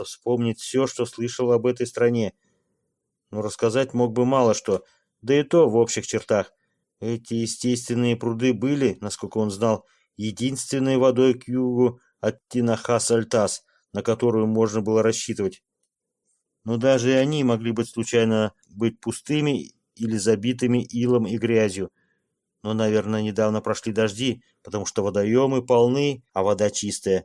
попытался вспомнить все, что слышал об этой стране. Но рассказать мог бы мало что, да и то в общих чертах. Эти естественные пруды были, насколько он знал, единственной водой к югу от Тинахас-Альтас, на которую можно было рассчитывать. Но даже они могли быть случайно быть пустыми или забитыми илом и грязью. Но, наверное, недавно прошли дожди, потому что водоемы полны, а вода чистая.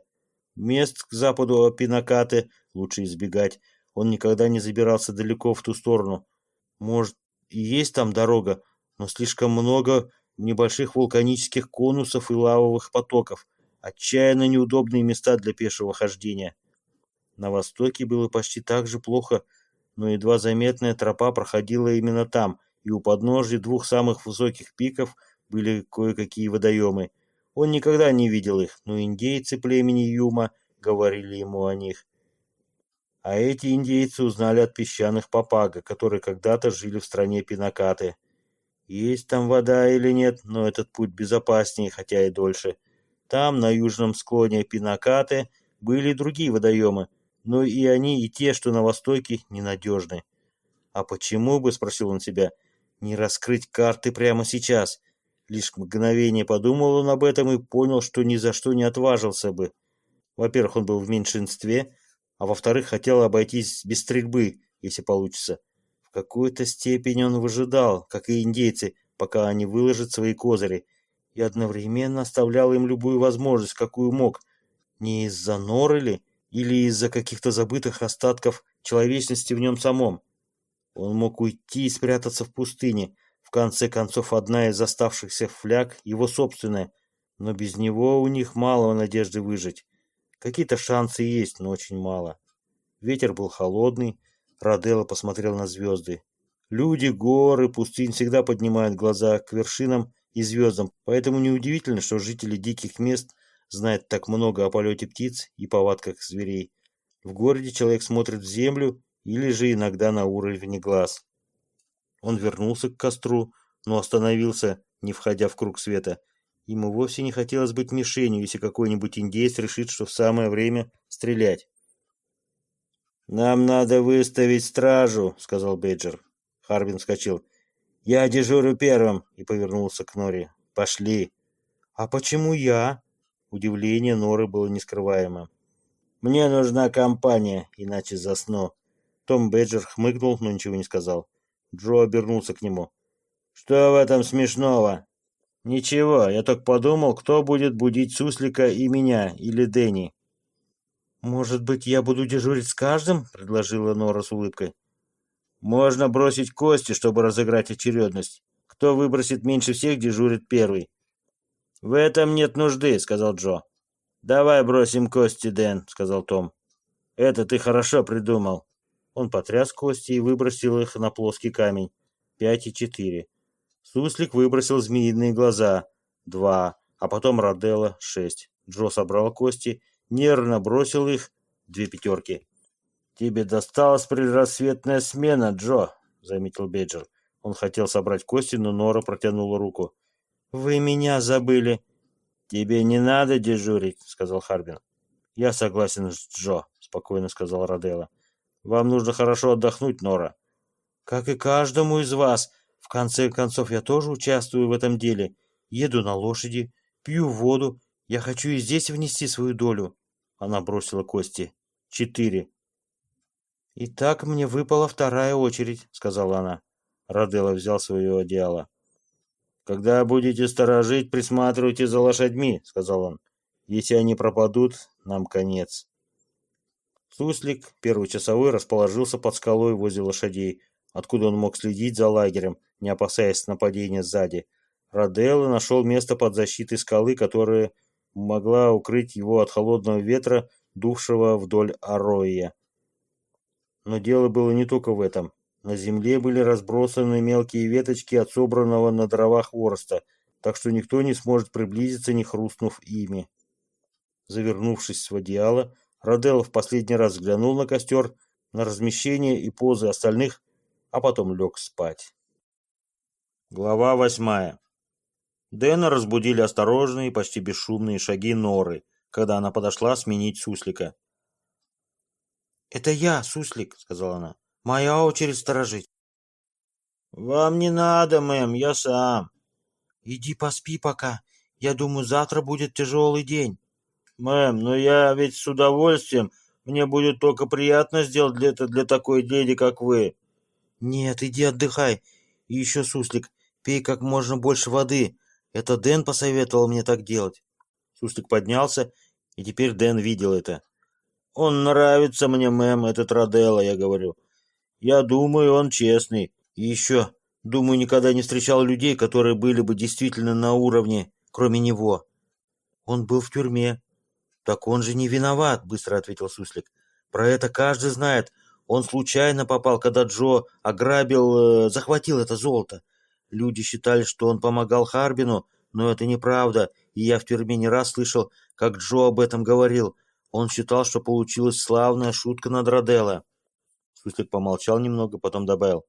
Мест к западу от Пинакаты лучше избегать. Он никогда не забирался далеко в ту сторону. Может, и есть там дорога, но слишком много небольших вулканических конусов и лавовых потоков. Отчаянно неудобные места для пешего хождения. На востоке было почти так же плохо, но едва заметная тропа проходила именно там, и у подножия двух самых высоких пиков были кое-какие водоемы. Он никогда не видел их, но индейцы племени Юма говорили ему о них. А эти индейцы узнали от песчаных папага, которые когда-то жили в стране Пинакаты. Есть там вода или нет, но этот путь безопаснее, хотя и дольше. Там, на южном склоне Пинакаты, были другие водоемы, но и они, и те, что на востоке, ненадежны. «А почему бы, — спросил он себя, — не раскрыть карты прямо сейчас?» Лишь мгновение подумал он об этом и понял, что ни за что не отважился бы. Во-первых, он был в меньшинстве, а во-вторых, хотел обойтись без стрельбы, если получится. В какой-то степени он выжидал, как и индейцы, пока они выложат свои козыри, и одновременно оставлял им любую возможность, какую мог. Не из-за норы ли, или из-за каких-то забытых остатков человечности в нем самом. Он мог уйти и спрятаться в пустыне. В конце концов, одна из оставшихся фляг его собственная, но без него у них мало надежды выжить. Какие-то шансы есть, но очень мало. Ветер был холодный, Роделло посмотрел на звезды. Люди, горы, пустынь всегда поднимают глаза к вершинам и звездам, поэтому неудивительно, что жители диких мест знают так много о полете птиц и повадках зверей. В городе человек смотрит в землю или же иногда на уровень глаз. Он вернулся к костру, но остановился, не входя в круг света. Ему вовсе не хотелось быть мишенью, если какой-нибудь индейец решит, что в самое время стрелять. «Нам надо выставить стражу», — сказал Бейджер. Харбин вскочил. «Я дежурю первым», — и повернулся к Нори. «Пошли». «А почему я?» Удивление Норы было нескрываемым. «Мне нужна компания, иначе засну». Том Бейджер хмыкнул, но ничего не сказал. Джо обернулся к нему. «Что в этом смешного?» «Ничего, я только подумал, кто будет будить Суслика и меня, или Дэнни». «Может быть, я буду дежурить с каждым?» — предложила Нора с улыбкой. «Можно бросить кости, чтобы разыграть очередность. Кто выбросит меньше всех, дежурит первый». «В этом нет нужды», — сказал Джо. «Давай бросим кости, Дэн», — сказал Том. «Это ты хорошо придумал». Он потряс кости и выбросил их на плоский камень. Пять и четыре. Суслик выбросил змеиные глаза. Два. А потом Роделла. Шесть. Джо собрал кости нервно бросил их, две пятерки. «Тебе досталась предрассветная смена, Джо», — заметил Бейджер. Он хотел собрать кости, но Нора протянула руку. «Вы меня забыли». «Тебе не надо дежурить», — сказал Харбин. «Я согласен с Джо», — спокойно сказал Роделла. «Вам нужно хорошо отдохнуть, Нора». «Как и каждому из вас. В конце концов, я тоже участвую в этом деле. Еду на лошади, пью воду я хочу и здесь внести свою долю. Она бросила кости. Четыре. И так мне выпала вторая очередь, сказала она. Раделла взял свое одеяло. Когда будете сторожить, присматривайте за лошадьми, сказал он. Если они пропадут, нам конец. Суслик, первый часовой, расположился под скалой возле лошадей, откуда он мог следить за лагерем, не опасаясь нападения сзади. Раделла нашел место под защитой скалы, которое могла укрыть его от холодного ветра, дувшего вдоль Ароя. Но дело было не только в этом. На земле были разбросаны мелкие веточки от собранного на дровах хвороста, так что никто не сможет приблизиться, не хрустнув ими. Завернувшись в одеяло, Роделло в последний раз взглянул на костер, на размещение и позы остальных, а потом лег спать. Глава восьмая Дэна разбудили осторожные, почти бесшумные шаги Норы, когда она подошла сменить суслика. «Это я, суслик», — сказала она. «Моя очередь сторожить». «Вам не надо, мэм, я сам». «Иди поспи пока. Я думаю, завтра будет тяжелый день». «Мэм, но я ведь с удовольствием. Мне будет только приятно сделать это для такой леди, как вы». «Нет, иди отдыхай. И еще, суслик, пей как можно больше воды. Это Дэн посоветовал мне так делать». Суслик поднялся, и теперь Дэн видел это. «Он нравится мне, мэм, этот Роделло, я говорю. Я думаю, он честный. И еще, думаю, никогда не встречал людей, которые были бы действительно на уровне, кроме него. Он был в тюрьме, «Так он же не виноват», — быстро ответил Суслик. «Про это каждый знает. Он случайно попал, когда Джо ограбил, э, захватил это золото. Люди считали, что он помогал Харбину, но это неправда, и я в тюрьме не раз слышал, как Джо об этом говорил. Он считал, что получилась славная шутка над Роделло». Суслик помолчал немного, потом добавил.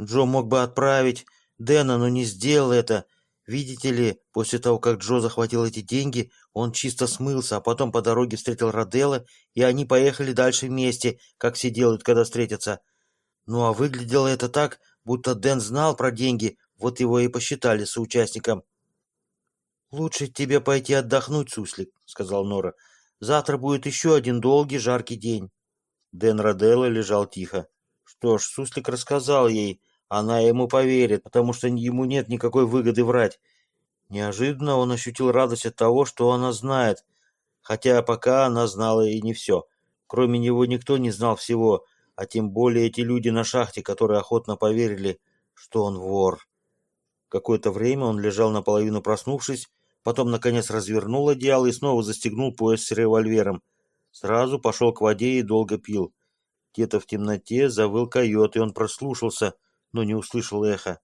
«Джо мог бы отправить Дэна, но не сделал это. Видите ли, после того, как Джо захватил эти деньги, он чисто смылся, а потом по дороге встретил Роделла, и они поехали дальше вместе, как все делают, когда встретятся. Ну а выглядело это так, будто Дэн знал про деньги, вот его и посчитали соучастником. «Лучше тебе пойти отдохнуть, суслик», — сказал Нора. «Завтра будет еще один долгий жаркий день». Дэн Роделло лежал тихо. Что ж, суслик рассказал ей, она ему поверит, потому что ему нет никакой выгоды врать. Неожиданно он ощутил радость от того, что она знает, хотя пока она знала и не все. Кроме него никто не знал всего, а тем более эти люди на шахте, которые охотно поверили, что он вор. Какое-то время он лежал наполовину проснувшись, потом, наконец, развернул одеяло и снова застегнул пояс с револьвером. Сразу пошел к воде и долго пил. Где-то в темноте завыл койот, и он прослушался — но не услышал эха.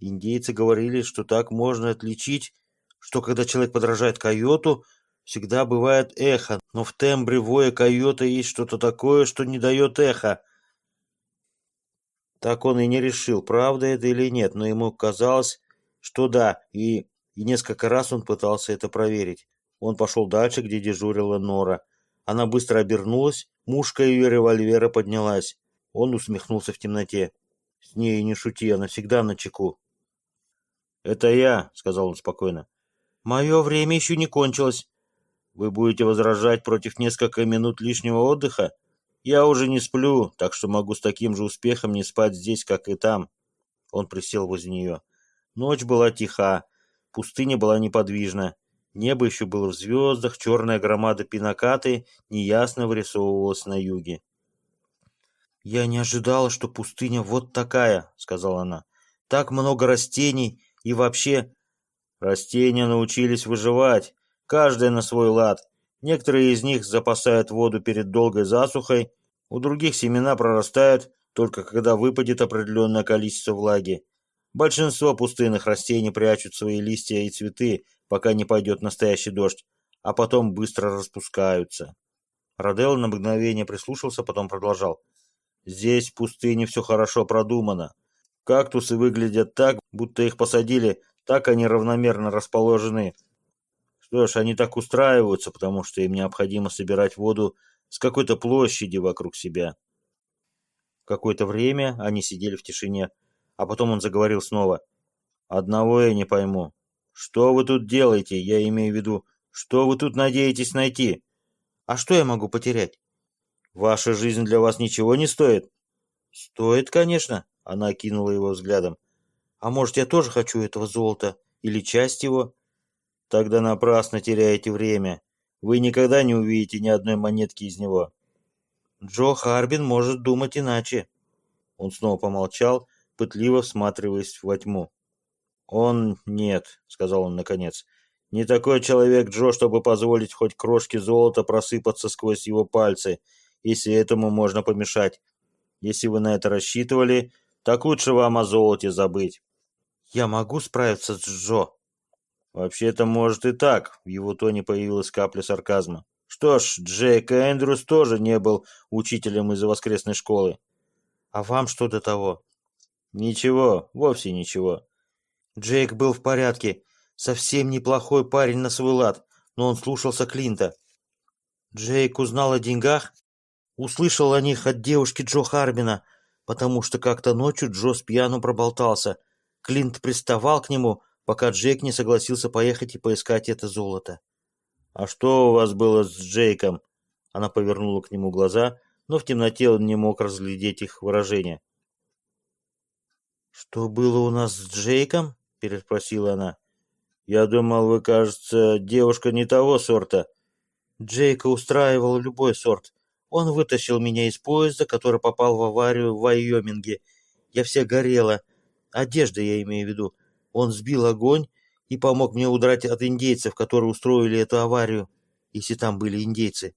Индейцы говорили, что так можно отличить, что когда человек подражает койоту, всегда бывает эхо, но в тембре воя койота есть что-то такое, что не дает эхо. Так он и не решил, правда это или нет, но ему казалось, что да, и, и несколько раз он пытался это проверить. Он пошел дальше, где дежурила Нора. Она быстро обернулась, мушка ее револьвера поднялась. Он усмехнулся в темноте. С ней не шути, она всегда на чеку. «Это я», — сказал он спокойно. «Мое время еще не кончилось. Вы будете возражать против несколько минут лишнего отдыха? Я уже не сплю, так что могу с таким же успехом не спать здесь, как и там». Он присел возле нее. Ночь была тиха, пустыня была неподвижна. Небо еще было в звездах, черная громада пинакаты неясно вырисовывалась на юге. «Я не ожидала, что пустыня вот такая», — сказала она. «Так много растений и вообще...» «Растения научились выживать, каждое на свой лад. Некоторые из них запасают воду перед долгой засухой, у других семена прорастают только когда выпадет определенное количество влаги. Большинство пустынных растений прячут свои листья и цветы, пока не пойдет настоящий дождь, а потом быстро распускаются». Родел на мгновение прислушался, потом продолжал. Здесь в пустыне все хорошо продумано. Кактусы выглядят так, будто их посадили, так они равномерно расположены. Что ж, они так устраиваются, потому что им необходимо собирать воду с какой-то площади вокруг себя. Какое-то время они сидели в тишине, а потом он заговорил снова. «Одного я не пойму. Что вы тут делаете? Я имею в виду, что вы тут надеетесь найти? А что я могу потерять? Ваша жизнь для вас ничего не стоит? Стоит, конечно, она кинула его взглядом. А может, я тоже хочу этого золота или часть его? Тогда напрасно теряете время. Вы никогда не увидите ни одной монетки из него. Джо Харбин может думать иначе. Он снова помолчал, пытливо всматриваясь во тьму. «Он нет», — сказал он наконец. «Не такой человек Джо, чтобы позволить хоть крошке золота просыпаться сквозь его пальцы если этому можно помешать. Если вы на это рассчитывали, так лучше вам о золоте забыть. Я могу справиться с Джо? Вообще-то, может и так. В его тоне появилась капля сарказма. Что ж, Джейк Эндрюс тоже не был учителем из воскресной школы. А вам что до того? Ничего, вовсе ничего. Джейк был в порядке. Совсем неплохой парень на свой лад, но он слушался Клинта. Джейк узнал о деньгах? Услышал о них от девушки Джо Харбина, потому что как-то ночью Джо с пьяну проболтался. Клинт приставал к нему, пока Джейк не согласился поехать и поискать это золото. «А что у вас было с Джейком?» Она повернула к нему глаза, но в темноте он не мог разглядеть их выражение. «Что было у нас с Джейком?» — переспросила она. «Я думал, вы, кажется, девушка не того сорта». Джейка устраивал любой сорт. Он вытащил меня из поезда, который попал в аварию в Вайоминге. Я вся горела. Одежда, я имею в виду. Он сбил огонь и помог мне удрать от индейцев, которые устроили эту аварию, если там были индейцы.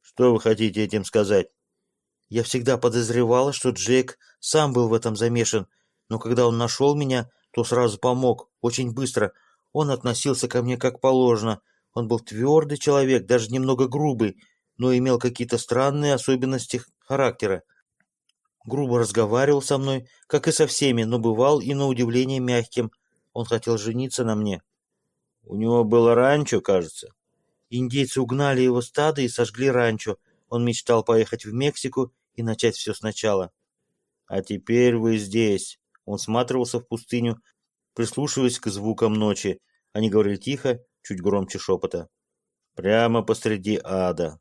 Что вы хотите этим сказать? Я всегда подозревала, что Джек сам был в этом замешан, но когда он нашел меня, то сразу помог, очень быстро. Он относился ко мне как положено. Он был твердый человек, даже немного грубый, но имел какие-то странные особенности характера. Грубо разговаривал со мной, как и со всеми, но бывал и на удивление мягким. Он хотел жениться на мне. У него было ранчо, кажется. Индейцы угнали его стадо и сожгли ранчо. Он мечтал поехать в Мексику и начать все сначала. А теперь вы здесь. Он сматривался в пустыню, прислушиваясь к звукам ночи. Они говорили тихо, чуть громче шепота. Прямо посреди ада.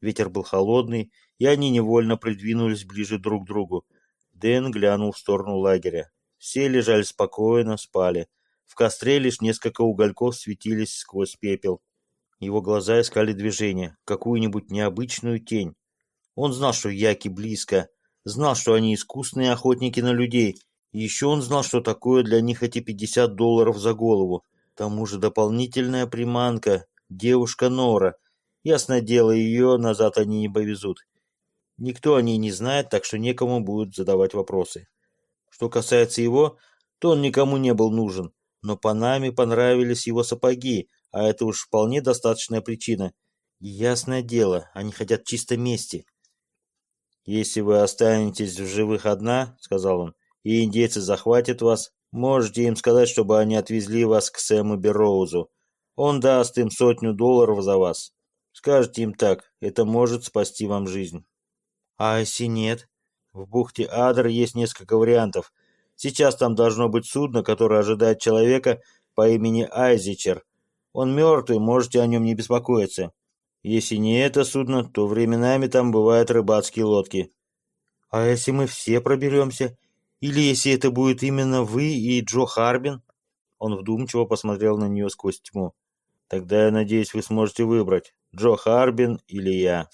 Ветер был холодный, и они невольно придвинулись ближе друг к другу. Дэн глянул в сторону лагеря. Все лежали спокойно, спали. В костре лишь несколько угольков светились сквозь пепел. Его глаза искали движение, какую-нибудь необычную тень. Он знал, что Яки близко, знал, что они искусные охотники на людей, еще он знал, что такое для них эти 50 долларов за голову. К тому же дополнительная приманка, девушка Нора. Ясное дело, ее назад они не повезут. Никто о ней не знает, так что некому будет задавать вопросы. Что касается его, то он никому не был нужен, но Панаме понравились его сапоги, а это уж вполне достаточная причина. Ясное дело, они хотят чисто мести. «Если вы останетесь в живых одна, — сказал он, — и индейцы захватят вас, можете им сказать, чтобы они отвезли вас к Сэму Берроузу. Он даст им сотню долларов за вас. Скажите им так, это может спасти вам жизнь». «А если нет?» В бухте Адр есть несколько вариантов. Сейчас там должно быть судно, которое ожидает человека по имени Айзичер. Он мертвый, можете о нем не беспокоиться. Если не это судно, то временами там бывают рыбацкие лодки. А если мы все проберемся? Или если это будет именно вы и Джо Харбин? Он вдумчиво посмотрел на нее сквозь тьму. Тогда я надеюсь, вы сможете выбрать, Джо Харбин или я.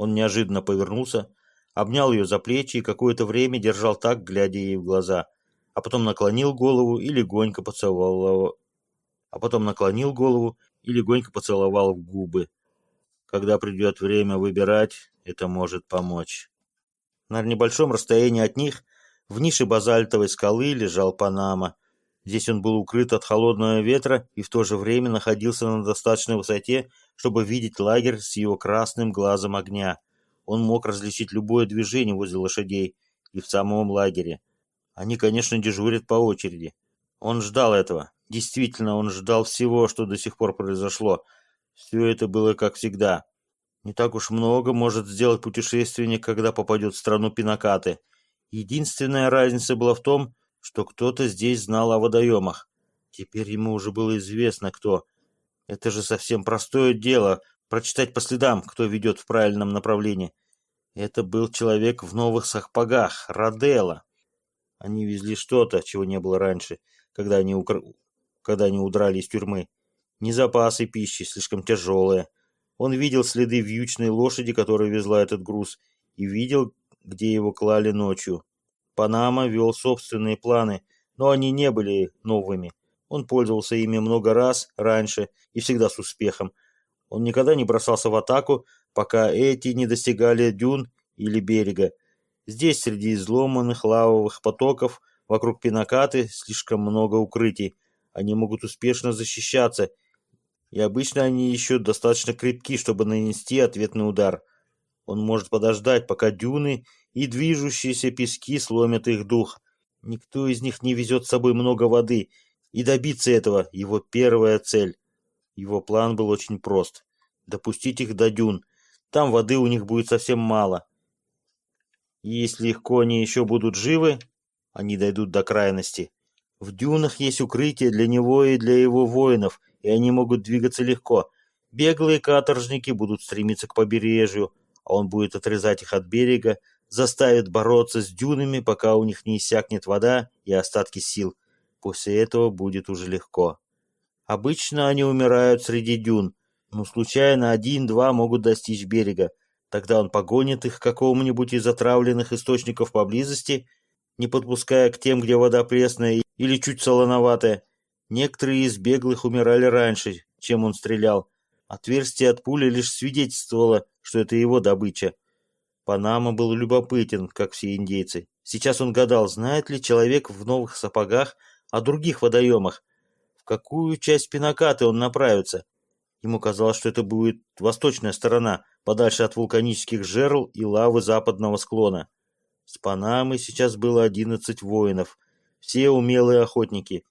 Он неожиданно повернулся, обнял ее за плечи и какое-то время держал так, глядя ей в глаза, а потом наклонил голову и легонько поцеловал а потом наклонил голову и легонько поцеловал в губы. Когда придет время выбирать, это может помочь. На небольшом расстоянии от них, в нише базальтовой скалы, лежал Панама. Здесь он был укрыт от холодного ветра и в то же время находился на достаточной высоте, чтобы видеть лагерь с его красным глазом огня. Он мог различить любое движение возле лошадей и в самом лагере. Они, конечно, дежурят по очереди. Он ждал этого. Действительно, он ждал всего, что до сих пор произошло. Все это было как всегда. Не так уж много может сделать путешественник, когда попадет в страну Пинакаты. Единственная разница была в том, что кто-то здесь знал о водоемах. Теперь ему уже было известно, кто. Это же совсем простое дело — прочитать по следам, кто ведет в правильном направлении. Это был человек в новых сахпагах, Раделла. Они везли что-то, чего не было раньше, когда они, укр... когда они удрали из тюрьмы. Не запасы пищи, слишком тяжелые. Он видел следы вьючной лошади, которая везла этот груз, и видел, где его клали ночью. Панама вел собственные планы, но они не были новыми. Он пользовался ими много раз раньше и всегда с успехом. Он никогда не бросался в атаку, пока эти не достигали дюн или берега. Здесь, среди изломанных лавовых потоков, вокруг Пинакаты слишком много укрытий. Они могут успешно защищаться, и обычно они еще достаточно крепки, чтобы нанести ответный удар. Он может подождать, пока дюны и движущиеся пески сломят их дух. Никто из них не везет с собой много воды, и добиться этого — его первая цель. Его план был очень прост — допустить их до дюн, Там воды у них будет совсем мало. Если их кони еще будут живы, они дойдут до крайности. В дюнах есть укрытие для него и для его воинов, и они могут двигаться легко. Беглые каторжники будут стремиться к побережью, а он будет отрезать их от берега, заставит бороться с дюнами, пока у них не иссякнет вода и остатки сил. После этого будет уже легко. Обычно они умирают среди дюн, но случайно один-два могут достичь берега. Тогда он погонит их к какому-нибудь из отравленных источников поблизости, не подпуская к тем, где вода пресная или чуть солоноватая. Некоторые из беглых умирали раньше, чем он стрелял. Отверстие от пули лишь свидетельствовало, что это его добыча. Панама был любопытен, как все индейцы. Сейчас он гадал, знает ли человек в новых сапогах о других водоемах, в какую часть Пинакаты он направится. Ему казалось, что это будет восточная сторона, подальше от вулканических жерл и лавы западного склона. С Панамой сейчас было одиннадцать воинов, все умелые охотники.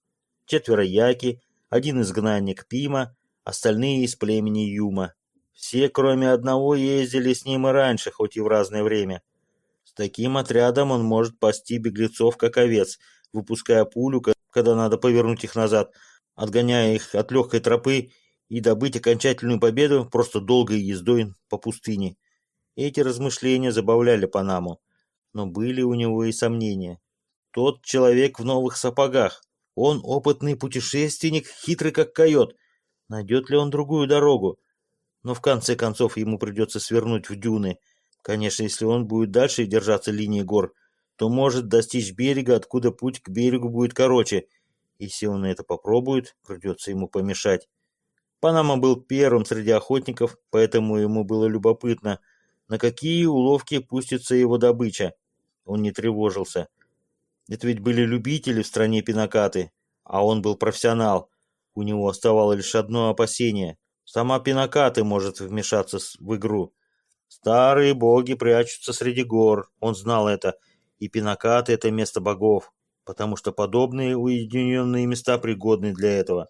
Четверо яки, один изгнанник Пима, остальные из племени Юма. Все, кроме одного, ездили с ним и раньше, хоть и в разное время. С таким отрядом он может пасти беглецов, как овец, выпуская пулю, когда надо повернуть их назад, отгоняя их от легкой тропы и добыть окончательную победу просто долгой ездой по пустыне. Эти размышления забавляли Панаму, но были у него и сомнения. Тот человек в новых сапогах, он опытный путешественник, хитрый как койот. Найдет ли он другую дорогу? Но в конце концов ему придется свернуть в дюны. Конечно, если он будет дальше держаться линии гор, то может достичь берега, откуда путь к берегу будет короче. Если он это попробует, придется ему помешать. Панама был первым среди охотников, поэтому ему было любопытно, на какие уловки пустится его добыча. Он не тревожился. Это ведь были любители в стране пинокаты, а он был профессионал. У него оставалось лишь одно опасение — Сама Пинакаты может вмешаться в игру. Старые боги прячутся среди гор, он знал это, и Пинакаты — это место богов, потому что подобные уединенные места пригодны для этого.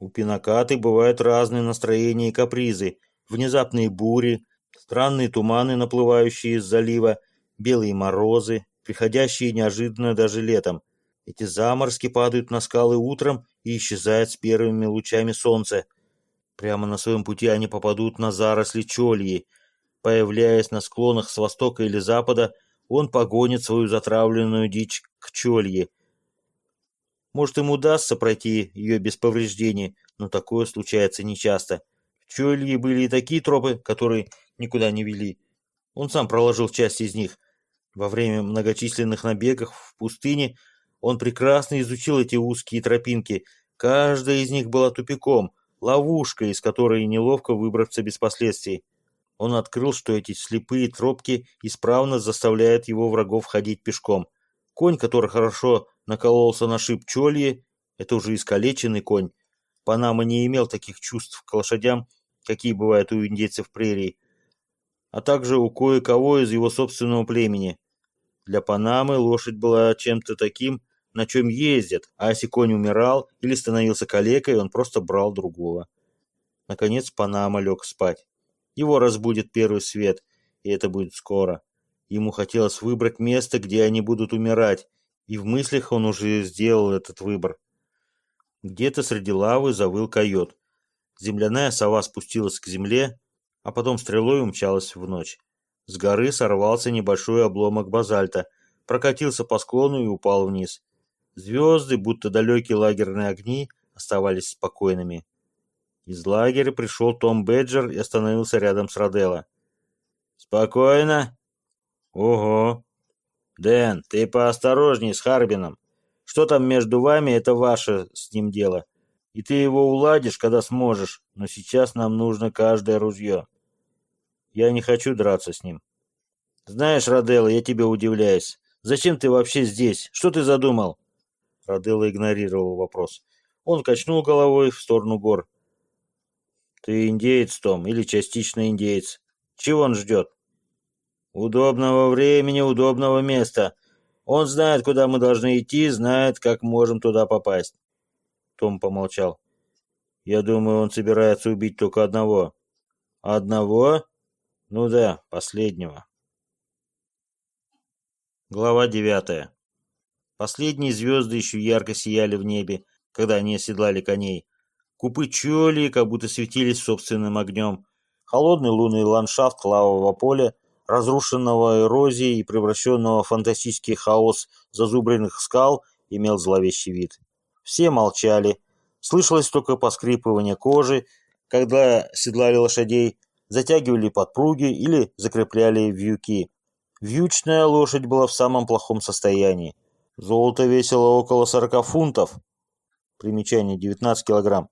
У Пинакаты бывают разные настроения и капризы, внезапные бури, странные туманы, наплывающие из залива, белые морозы, приходящие неожиданно даже летом. Эти заморски падают на скалы утром и исчезают с первыми лучами солнца. Прямо на своем пути они попадут на заросли чольи. Появляясь на склонах с востока или запада, он погонит свою затравленную дичь к чолье. Может, им удастся пройти ее без повреждений, но такое случается нечасто. В чолье были и такие тропы, которые никуда не вели. Он сам проложил часть из них. Во время многочисленных набегов в пустыне он прекрасно изучил эти узкие тропинки. Каждая из них была тупиком — ловушка, из которой неловко выбраться без последствий. Он открыл, что эти слепые тропки исправно заставляют его врагов ходить пешком. Конь, который хорошо накололся на шип чольи, это уже искалеченный конь. Панама не имел таких чувств к лошадям, какие бывают у индейцев прерий, а также у кое-кого из его собственного племени. Для Панамы лошадь была чем-то таким, на чем ездят, а если конь умирал или становился калекой, он просто брал другого. Наконец Панама лег спать. Его разбудит первый свет, и это будет скоро. Ему хотелось выбрать место, где они будут умирать, и в мыслях он уже сделал этот выбор. Где-то среди лавы завыл койот. Земляная сова спустилась к земле, а потом стрелой умчалась в ночь. С горы сорвался небольшой обломок базальта, прокатился по склону и упал вниз. Звезды, будто далекие лагерные огни, оставались спокойными. Из лагеря пришел Том Беджер и остановился рядом с Роделло. «Спокойно?» «Ого!» «Дэн, ты поосторожней с Харбином. Что там между вами, это ваше с ним дело. И ты его уладишь, когда сможешь, но сейчас нам нужно каждое ружье. Я не хочу драться с ним. Знаешь, Роделло, я тебя удивляюсь. Зачем ты вообще здесь? Что ты задумал?» Роделло игнорировал вопрос. Он качнул головой в сторону гор. «Ты индеец, Том, или частично индеец? Чего он ждет?» «Удобного времени, удобного места. Он знает, куда мы должны идти, знает, как можем туда попасть». Том помолчал. «Я думаю, он собирается убить только одного». «Одного? Ну да, последнего. Глава девятая. Последние звезды еще ярко сияли в небе, когда они оседлали коней. Купы чоли как будто светились собственным огнем. Холодный лунный ландшафт лавового поля, разрушенного эрозией и превращенного в фантастический хаос зазубренных скал, имел зловещий вид. Все молчали. Слышалось только поскрипывание кожи, когда седлали лошадей, затягивали подпруги или закрепляли вьюки. Вьючная лошадь была в самом плохом состоянии. Золото весило около 40 фунтов. Примечание 19 килограмм.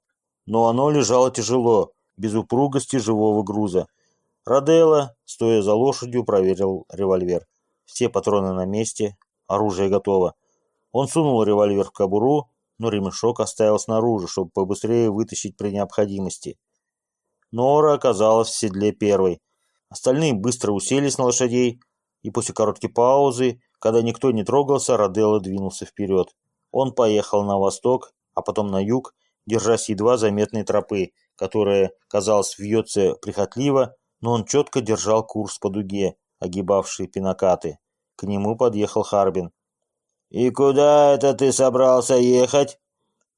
Но оно лежало тяжело, без упругости живого груза. Роделло, стоя за лошадью, проверил револьвер. Все патроны на месте, оружие готово. Он сунул револьвер в кобуру, но ремешок оставил снаружи, чтобы побыстрее вытащить при необходимости. Нора оказалась в седле первой. Остальные быстро уселись на лошадей, и после короткой паузы когда никто не трогался, Роделло двинулся вперед. Он поехал на восток, а потом на юг, держась едва заметной тропы, которая, казалось, вьется прихотливо, но он четко держал курс по дуге, огибавшей пинакаты. К нему подъехал Харбин. «И куда это ты собрался ехать?»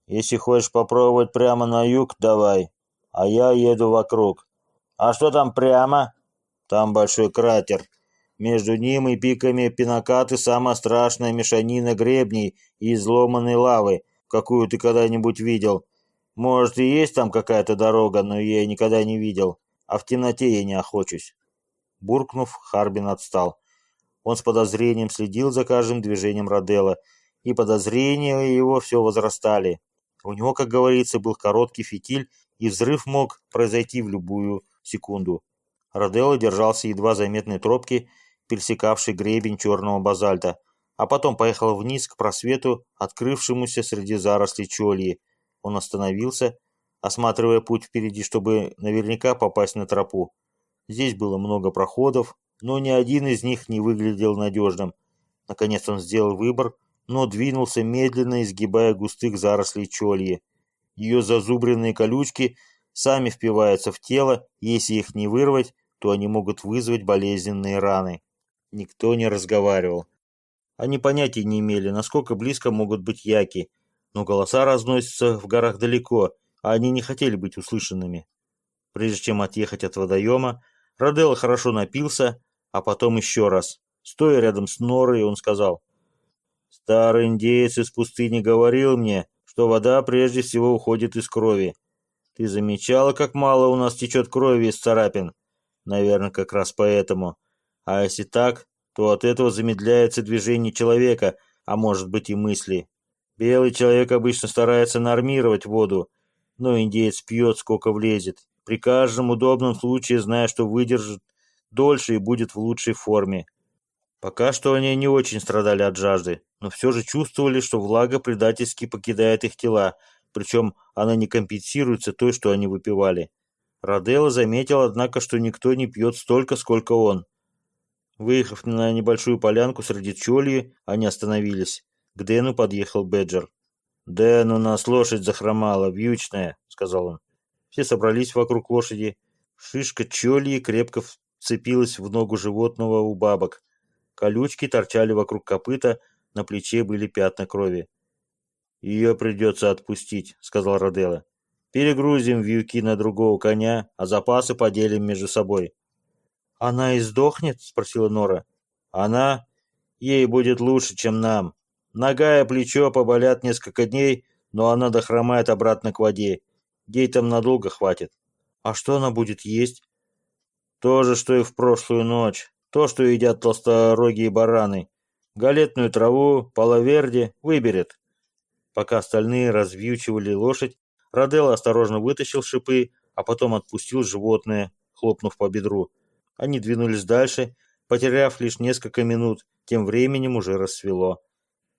«Если хочешь попробовать прямо на юг, давай, а я еду вокруг». «А что там прямо?» «Там большой кратер. Между ним и пиками пинакаты самая страшная мешанина гребней и изломанной лавы, какую ты когда-нибудь видел. Может, и есть там какая-то дорога, но я никогда не видел, а в темноте я не охочусь». Буркнув, Харбин отстал. Он с подозрением следил за каждым движением Роделла, и подозрения его все возрастали. У него, как говорится, был короткий фитиль, и взрыв мог произойти в любую секунду. Роделло держался едва заметной тропки, пересекавший гребень черного базальта, а потом поехал вниз к просвету, открывшемуся среди зарослей чольи. Он остановился, осматривая путь впереди, чтобы наверняка попасть на тропу. Здесь было много проходов, но ни один из них не выглядел надежным. Наконец он сделал выбор, но двинулся медленно, изгибая густых зарослей чольи. Ее зазубренные колючки сами впиваются в тело, если их не вырвать, то они могут вызвать болезненные раны. Никто не разговаривал. Они понятия не имели, насколько близко могут быть яки, но голоса разносятся в горах далеко, а они не хотели быть услышанными. Прежде чем отъехать от водоема, Роделло хорошо напился, а потом еще раз. Стоя рядом с Норой, он сказал, «Старый индеец из пустыни говорил мне, что вода прежде всего уходит из крови. Ты замечала, как мало у нас течет крови из царапин? Наверное, как раз поэтому. А если так, то от этого замедляется движение человека, а может быть и мысли. Белый человек обычно старается нормировать воду, но индеец пьет, сколько влезет, при каждом удобном случае зная, что выдержит дольше и будет в лучшей форме. Пока что они не очень страдали от жажды, но все же чувствовали, что влага предательски покидает их тела, причем она не компенсируется той, что они выпивали. Роделло заметил, однако, что никто не пьет столько, сколько он. Выехав на небольшую полянку среди чольи, они остановились. К Дэну подъехал Беджер. «Дэн, у нас лошадь захромала, вьючная», — сказал он. Все собрались вокруг лошади. Шишка чольи крепко вцепилась в ногу животного у бабок. Колючки торчали вокруг копыта, на плече были пятна крови. «Ее придется отпустить», — сказал Роделло. «Перегрузим вьюки на другого коня, а запасы поделим между собой». «Она и сдохнет?» — спросила Нора. «Она? Ей будет лучше, чем нам. Нога и плечо поболят несколько дней, но она дохромает обратно к воде. Ей там надолго хватит. А что она будет есть?» «То же, что и в прошлую ночь. То, что едят толсторогие бараны. Галетную траву, половерди выберет». Пока остальные развьючивали лошадь, Роделло осторожно вытащил шипы, а потом отпустил животное, хлопнув по бедру. Они двинулись дальше, потеряв лишь несколько минут, тем временем уже рассвело.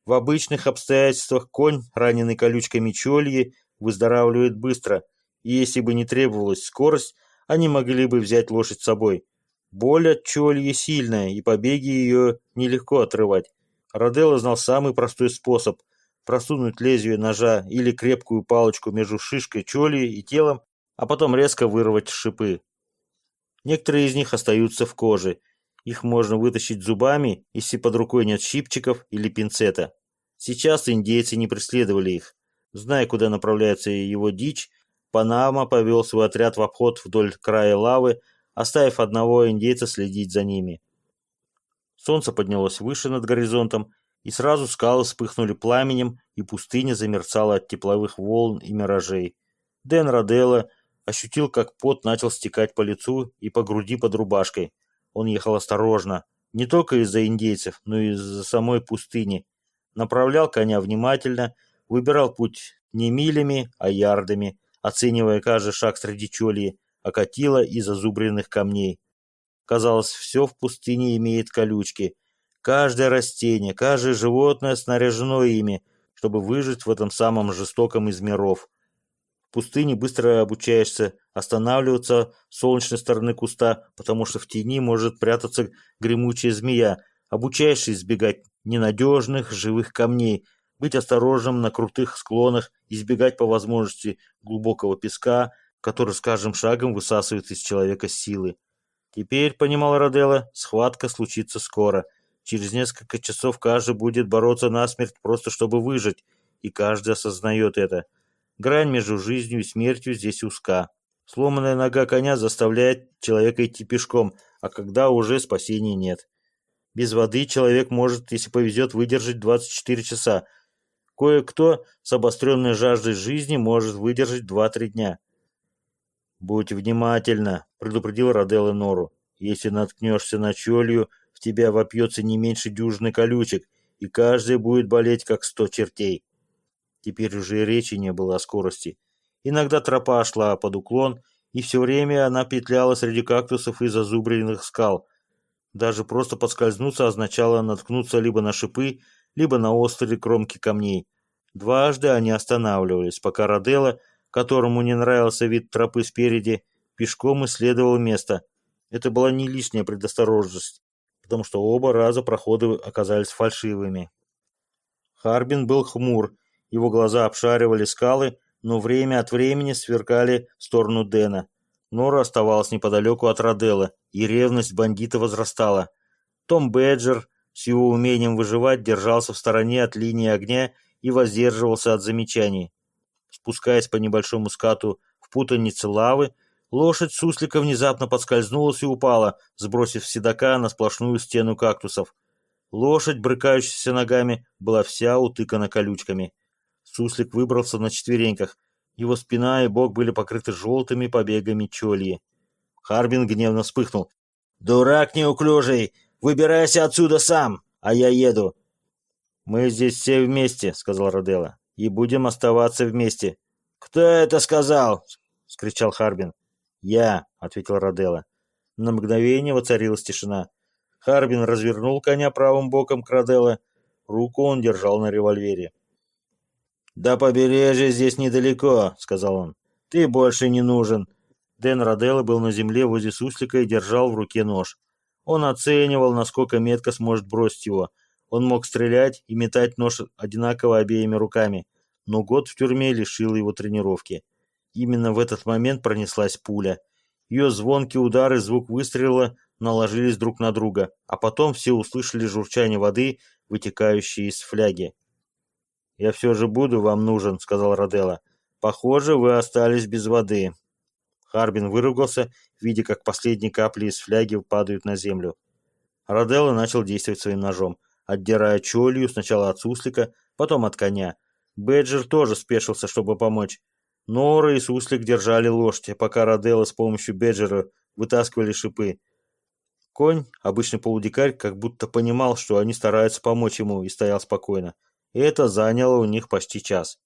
В обычных обстоятельствах конь, раненый колючками чольи, выздоравливает быстро, и если бы не требовалась скорость, они могли бы взять лошадь с собой. Боль от чольи сильная, и побеги ее нелегко отрывать. Роделло знал самый простой способ – просунуть лезвие ножа или крепкую палочку между шишкой чоли и телом, а потом резко вырвать шипы. Некоторые из них остаются в коже. Их можно вытащить зубами, если под рукой нет щипчиков или пинцета. Сейчас индейцы не преследовали их. Зная, куда направляется его дичь, Панама повел свой отряд в обход вдоль края лавы, оставив одного индейца следить за ними. Солнце поднялось выше над горизонтом, и сразу скалы вспыхнули пламенем, и пустыня замерцала от тепловых волн и миражей. Дэн Роделло ощутил, как пот начал стекать по лицу и по груди под рубашкой. Он ехал осторожно, не только из-за индейцев, но и из-за самой пустыни. Направлял коня внимательно, выбирал путь не милями, а ярдами, оценивая каждый шаг среди чольи, окатила и зазубренных камней. Казалось, все в пустыне имеет колючки. Каждое растение, каждое животное снаряжено ими, чтобы выжить в этом самом жестоком из миров. Пустыне быстро обучаешься останавливаться с солнечной стороны куста, потому что в тени может прятаться гремучая змея. Обучаешься избегать ненадежных живых камней, быть осторожным на крутых склонах, избегать по возможности глубокого песка, который с каждым шагом высасывает из человека силы. Теперь, понимал Роделла, схватка случится скоро. Через несколько часов каждый будет бороться насмерть просто чтобы выжить, и каждый осознает это. Грань между жизнью и смертью здесь узка. Сломанная нога коня заставляет человека идти пешком, а когда уже спасения нет. Без воды человек может, если повезет, выдержать 24 часа. Кое-кто с обостренной жаждой жизни может выдержать 2-3 дня. «Будь внимательна», — предупредил Роделло Нору. «Если наткнешься на чолью, в тебя вопьется не меньше дюжины колючек, и каждый будет болеть, как сто чертей». Теперь уже речи не было о скорости. Иногда тропа шла под уклон, и все время она петляла среди кактусов и зазубренных скал. Даже просто подскользнуться означало наткнуться либо на шипы, либо на острые кромки камней. Дважды они останавливались, пока Роделло которому не нравился вид тропы спереди, пешком исследовал место. Это была не лишняя предосторожность, потому что оба раза проходы оказались фальшивыми. Харбин был хмур, его глаза обшаривали скалы, но время от времени сверкали в сторону Дэна. Нора оставалась неподалеку от Роделла, и ревность бандита возрастала. Том Бэджер с его умением выживать держался в стороне от линии огня и воздерживался от замечаний. Спускаясь по небольшому скату в путанице лавы, лошадь суслика внезапно подскользнулась и упала, сбросив седока на сплошную стену кактусов. Лошадь, брыкающаяся ногами, была вся утыкана колючками. Суслик выбрался на четвереньках. Его спина и бок были покрыты желтыми побегами чольи. Харбин гневно вспыхнул. «Дурак неуклюжий! Выбирайся отсюда сам, а я еду!» «Мы здесь все вместе», — сказал Роделло и будем оставаться вместе. «Кто это сказал?» — скричал Харбин. «Я», — ответил Роделло. На мгновение воцарилась тишина. Харбин развернул коня правым боком к Роделло. Руку он держал на револьвере. «До побережья здесь недалеко», — сказал он. «Ты больше не нужен». Дэн Роделло был на земле возле суслика и держал в руке нож. Он оценивал, насколько метко сможет бросить его — он мог стрелять и метать нож одинаково обеими руками, но год в тюрьме лишил его тренировки. Именно в этот момент пронеслась пуля. Ее звонкий удар и звук выстрела наложились друг на друга, а потом все услышали журчание воды, вытекающей из фляги. «Я все же буду вам нужен», — сказал Роделло. «Похоже, вы остались без воды». Харбин выругался, видя, как последние капли из фляги падают на землю. Роделло начал действовать своим ножом отдирая чолью сначала от суслика, потом от коня. Бэджер тоже спешился, чтобы помочь. Нора и суслик держали лошадь, пока Роделло с помощью Бэджера вытаскивали шипы. Конь, обычный полудикарь, как будто понимал, что они стараются помочь ему, и стоял спокойно. И это заняло у них почти час.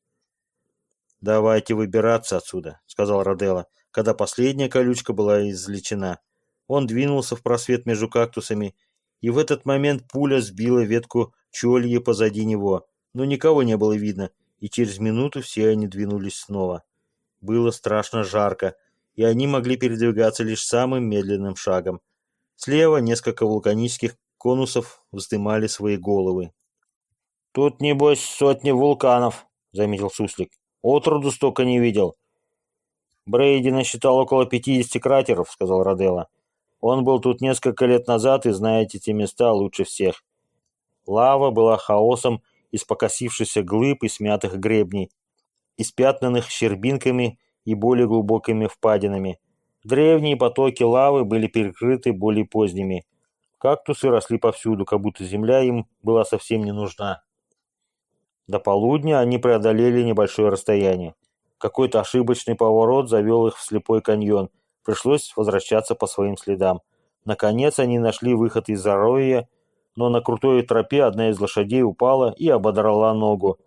«Давайте выбираться отсюда», — сказал Роделло, когда последняя колючка была извлечена. Он двинулся в просвет между кактусами и в этот момент пуля сбила ветку чольи позади него, но никого не было видно, и через минуту все они двинулись снова. Было страшно жарко, и они могли передвигаться лишь самым медленным шагом. Слева несколько вулканических конусов вздымали свои головы. «Тут, небось, сотни вулканов», — заметил Суслик. «Отроду столько не видел». «Брейди насчитал около пятидесяти кратеров», — сказал Роделло. Он был тут несколько лет назад и знает эти места лучше всех. Лава была хаосом из покосившихся глыб и смятых гребней, испятнанных щербинками и более глубокими впадинами. Древние потоки лавы были перекрыты более поздними. Кактусы росли повсюду, как будто земля им была совсем не нужна. До полудня они преодолели небольшое расстояние. Какой-то ошибочный поворот завел их в слепой каньон. Пришлось возвращаться по своим следам. Наконец они нашли выход из зароя, но на крутой тропе одна из лошадей упала и ободрала ногу.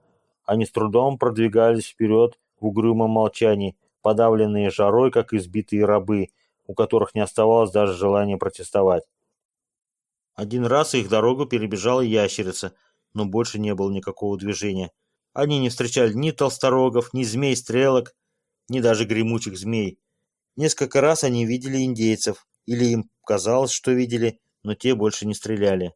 Они с трудом продвигались вперед в угрюмом молчании, подавленные жарой, как избитые рабы, у которых не оставалось даже желания протестовать. Один раз их дорогу перебежала ящерица, но больше не было никакого движения. Они не встречали ни толсторогов, ни змей-стрелок, ни даже гремучих змей. Несколько раз они видели индейцев, или им казалось, что видели, но те больше не стреляли.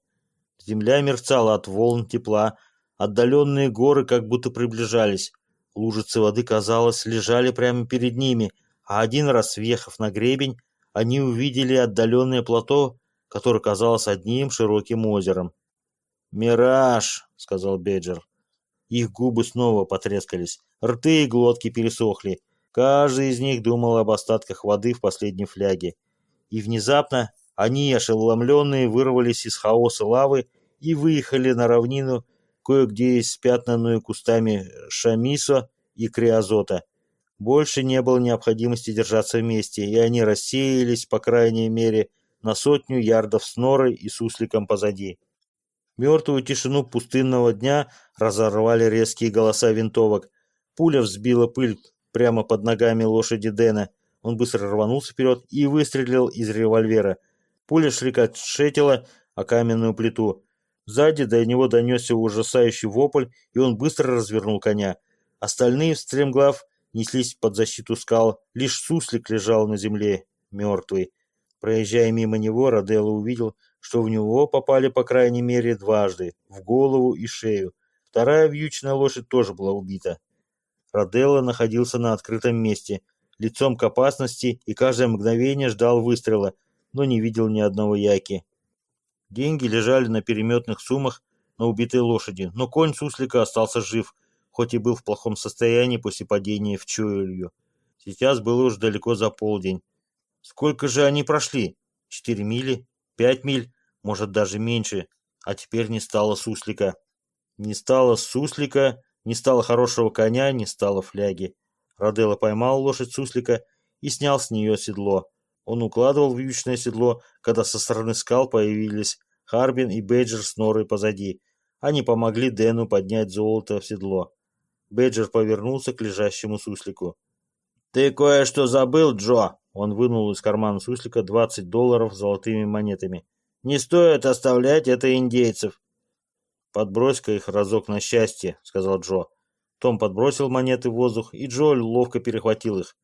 Земля мерцала от волн тепла, отдаленные горы как будто приближались. Лужицы воды, казалось, лежали прямо перед ними, а один раз, въехав на гребень, они увидели отдаленное плато, которое казалось одним широким озером. «Мираж!» — сказал Беджер. Их губы снова потрескались, рты и глотки пересохли. Каждый из них думал об остатках воды в последней фляге. И внезапно они, ошеломленные, вырвались из хаоса лавы и выехали на равнину, кое-где испятнанную кустами шамисо и криозота. Больше не было необходимости держаться вместе, и они рассеялись, по крайней мере, на сотню ярдов с норой и сусликом позади. Мертвую тишину пустынного дня разорвали резкие голоса винтовок. Пуля взбила пыль прямо под ногами лошади Дэна. Он быстро рванулся вперед и выстрелил из револьвера. Пуля шрикошетила о каменную плиту. Сзади до него донесся ужасающий вопль, и он быстро развернул коня. Остальные, стремглав, неслись под защиту скал. Лишь суслик лежал на земле, мертвый. Проезжая мимо него, Роделло увидел, что в него попали по крайней мере дважды, в голову и шею. Вторая вьючная лошадь тоже была убита. Роделло находился на открытом месте, лицом к опасности и каждое мгновение ждал выстрела, но не видел ни одного яки. Деньги лежали на переметных суммах на убитой лошади, но конь суслика остался жив, хоть и был в плохом состоянии после падения в Чуэлью. Сейчас было уж далеко за полдень. Сколько же они прошли? Четыре мили? Пять миль? Может, даже меньше. А теперь не стало суслика. Не стало суслика, не стало хорошего коня, не стало фляги. Роделло поймал лошадь суслика и снял с нее седло. Он укладывал вьючное седло, когда со стороны скал появились Харбин и Бейджер с норой позади. Они помогли Дэну поднять золото в седло. Бейджер повернулся к лежащему суслику. «Ты кое-что забыл, Джо!» Он вынул из кармана суслика 20 долларов золотыми монетами. «Не стоит оставлять это индейцев!» «Подбрось-ка их разок на счастье», — сказал Джо. Том подбросил монеты в воздух, и Джо ловко перехватил их.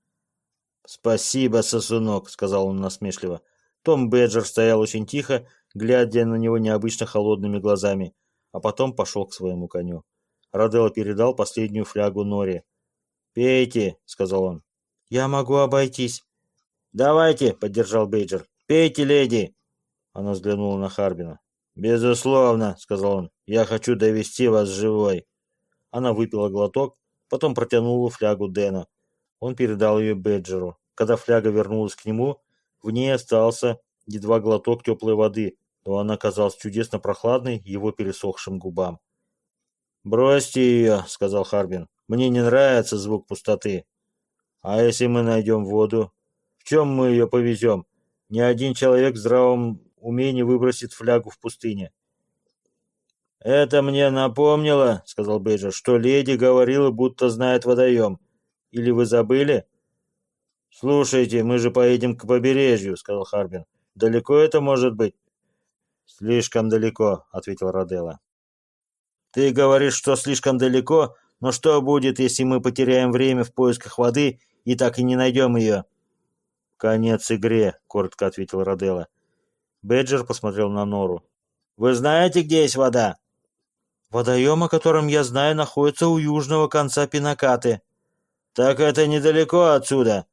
«Спасибо, сосунок», — сказал он насмешливо. Том Беджер стоял очень тихо, глядя на него необычно холодными глазами, а потом пошел к своему коню. Роделло передал последнюю флягу Норе. «Пейте», — сказал он. «Я могу обойтись». «Давайте», — поддержал Бейджер. «Пейте, леди». Она взглянула на Харбина. «Безусловно», — сказал он. «Я хочу довести вас живой». Она выпила глоток, потом протянула флягу Дэна. Он передал ее Бейджеру. Когда фляга вернулась к нему, в ней остался едва глоток теплой воды, но она казалась чудесно прохладной его пересохшим губам. «Бросьте ее», — сказал Харбин. «Мне не нравится звук пустоты». «А если мы найдем воду?» В чем мы ее повезем? Ни один человек в здравом уме не выбросит флягу в пустыне. «Это мне напомнило, — сказал Бейджер, — что леди говорила, будто знает водоем. Или вы забыли?» «Слушайте, мы же поедем к побережью», — сказал Харбин. «Далеко это может быть?» «Слишком далеко», — ответил Роделло. «Ты говоришь, что слишком далеко, но что будет, если мы потеряем время в поисках воды и так и не найдем ее?» «Конец игре», — коротко ответил Роделло. Беджер посмотрел на Нору. «Вы знаете, где есть вода?» «Водоем, о котором я знаю, находится у южного конца Пинакаты». «Так это недалеко отсюда».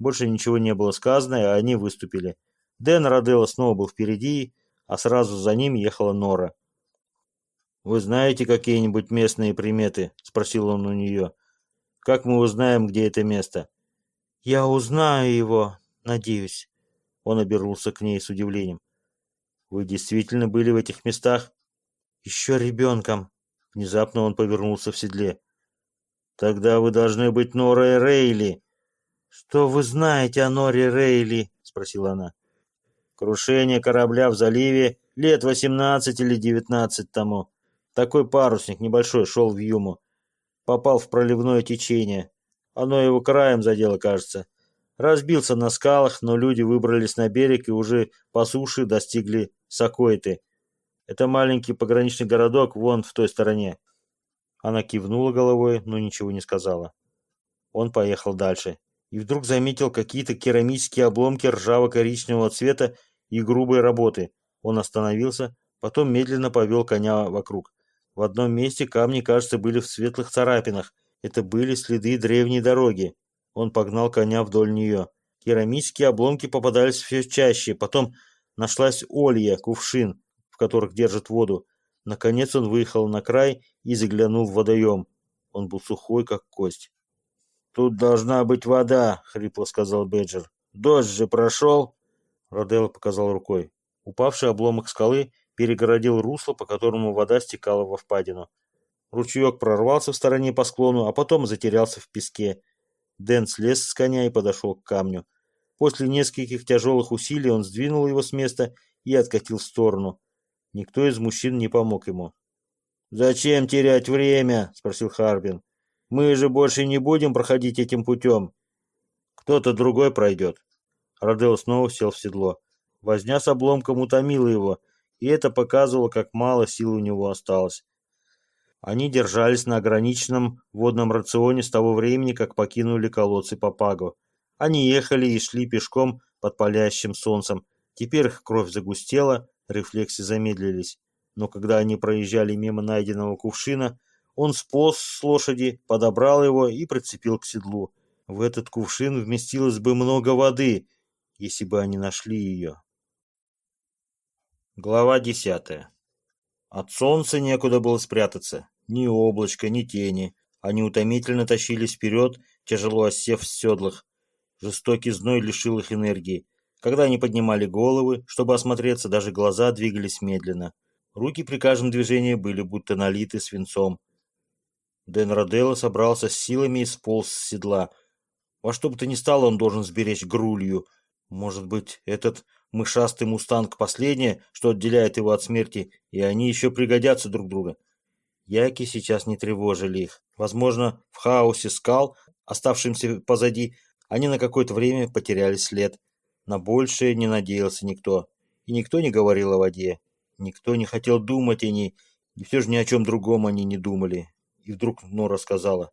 Больше ничего не было сказано, и они выступили. Дэн Роделло снова был впереди, а сразу за ним ехала Нора. «Вы знаете какие-нибудь местные приметы?» — спросил он у нее. «Как мы узнаем, где это место?» «Я узнаю его, надеюсь». Он обернулся к ней с удивлением. «Вы действительно были в этих местах?» «Еще ребенком». Внезапно он повернулся в седле. «Тогда вы должны быть Нора Рейли». «Что вы знаете о Норе Рейли?» — спросила она. «Крушение корабля в заливе лет восемнадцать или девятнадцать тому. Такой парусник небольшой шел в Юму. Попал в проливное течение. Оно его краем задело, кажется. Разбился на скалах, но люди выбрались на берег и уже по суше достигли Сокойты. Это маленький пограничный городок вон в той стороне. Она кивнула головой, но ничего не сказала. Он поехал дальше и вдруг заметил какие-то керамические обломки ржаво-коричневого цвета и грубой работы. Он остановился, потом медленно повел коня вокруг. В одном месте камни, кажется, были в светлых царапинах. Это были следы древней дороги. Он погнал коня вдоль нее. Керамические обломки попадались все чаще. Потом нашлась олья, кувшин, в которых держат воду. Наконец он выехал на край и заглянул в водоем. Он был сухой, как кость. «Тут должна быть вода», — хрипло сказал Беджер. «Дождь же прошел». Роделло показал рукой. Упавший обломок скалы перегородил русло, по которому вода стекала во впадину. Ручеек прорвался в стороне по склону, а потом затерялся в песке. Дэн слез с коня и подошел к камню. После нескольких тяжелых усилий он сдвинул его с места и откатил в сторону. Никто из мужчин не помог ему. «Зачем терять время?» — спросил Харбин. «Мы же больше не будем проходить этим путем. Кто-то другой пройдет». Родео снова сел в седло. Возня с обломком утомила его, и это показывало, как мало сил у него осталось. Они держались на ограниченном водном рационе с того времени, как покинули колодцы Папаго. Они ехали и шли пешком под палящим солнцем. Теперь их кровь загустела, рефлексы замедлились. Но когда они проезжали мимо найденного кувшина, он сполз с лошади, подобрал его и прицепил к седлу. В этот кувшин вместилось бы много воды, если бы они нашли ее. Глава десятая. От солнца некуда было спрятаться. Ни облачка, ни тени. Они утомительно тащились вперед, тяжело осев в седлах. Жестокий зной лишил их энергии. Когда они поднимали головы, чтобы осмотреться, даже глаза двигались медленно. Руки при каждом движении были будто налиты свинцом. Дэн Роделло собрался с силами и сполз с седла. Во что бы то ни стало, он должен сберечь грулью. Может быть, этот мышастый мустанг последнее, что отделяет его от смерти, и они еще пригодятся друг другу. Яки сейчас не тревожили их. Возможно, в хаосе скал, оставшимся позади, они на какое-то время потеряли след. На большее не надеялся никто. И никто не говорил о воде. Никто не хотел думать о ней, и все же ни о чем другом они не думали. И вдруг Нора сказала.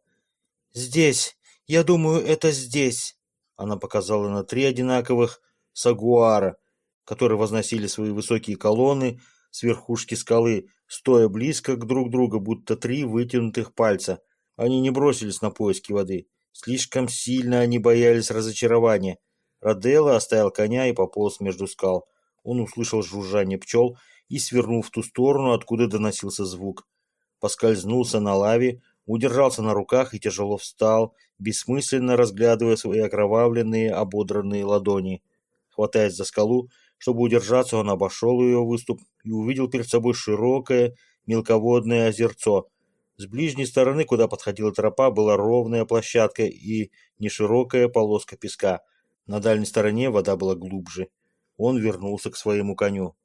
«Здесь! Я думаю, это здесь!» Она показала на три одинаковых сагуара, которые возносили свои высокие колонны с верхушки скалы, стоя близко к друг другу, будто три вытянутых пальца. Они не бросились на поиски воды. Слишком сильно они боялись разочарования. Роделло оставил коня и пополз между скал. Он услышал жужжание пчел и свернул в ту сторону, откуда доносился звук. Поскользнулся на лаве, удержался на руках и тяжело встал, бессмысленно разглядывая свои окровавленные, ободранные ладони. Хватаясь за скалу, чтобы удержаться, он обошел ее выступ и увидел перед собой широкое мелководное озерцо. С ближней стороны, куда подходила тропа, была ровная площадка и неширокая полоска песка. На дальней стороне вода была глубже. Он вернулся к своему коню.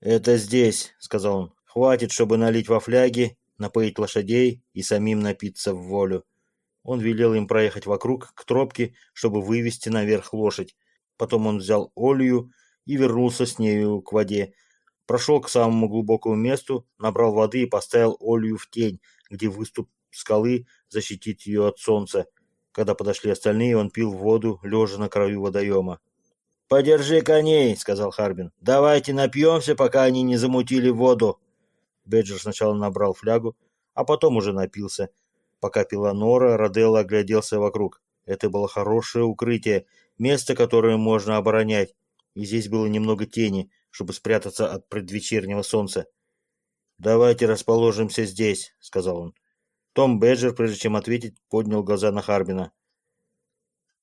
«Это здесь», — сказал он. «Хватит, чтобы налить во фляги, напоить лошадей и самим напиться в волю». Он велел им проехать вокруг, к тропке, чтобы вывести наверх лошадь. Потом он взял Олью и вернулся с нею к воде. Прошел к самому глубокому месту, набрал воды и поставил Олью в тень, где выступ скалы защитит ее от солнца. Когда подошли остальные, он пил воду, лежа на краю водоема. «Подержи коней», — сказал Харбин. «Давайте напьемся, пока они не замутили воду». Беджер сначала набрал флягу, а потом уже напился. Пока пила Нора, Роделло огляделся вокруг. Это было хорошее укрытие, место, которое можно оборонять. И здесь было немного тени, чтобы спрятаться от предвечернего солнца. «Давайте расположимся здесь», — сказал он. Том Беджер, прежде чем ответить, поднял глаза на Харбина.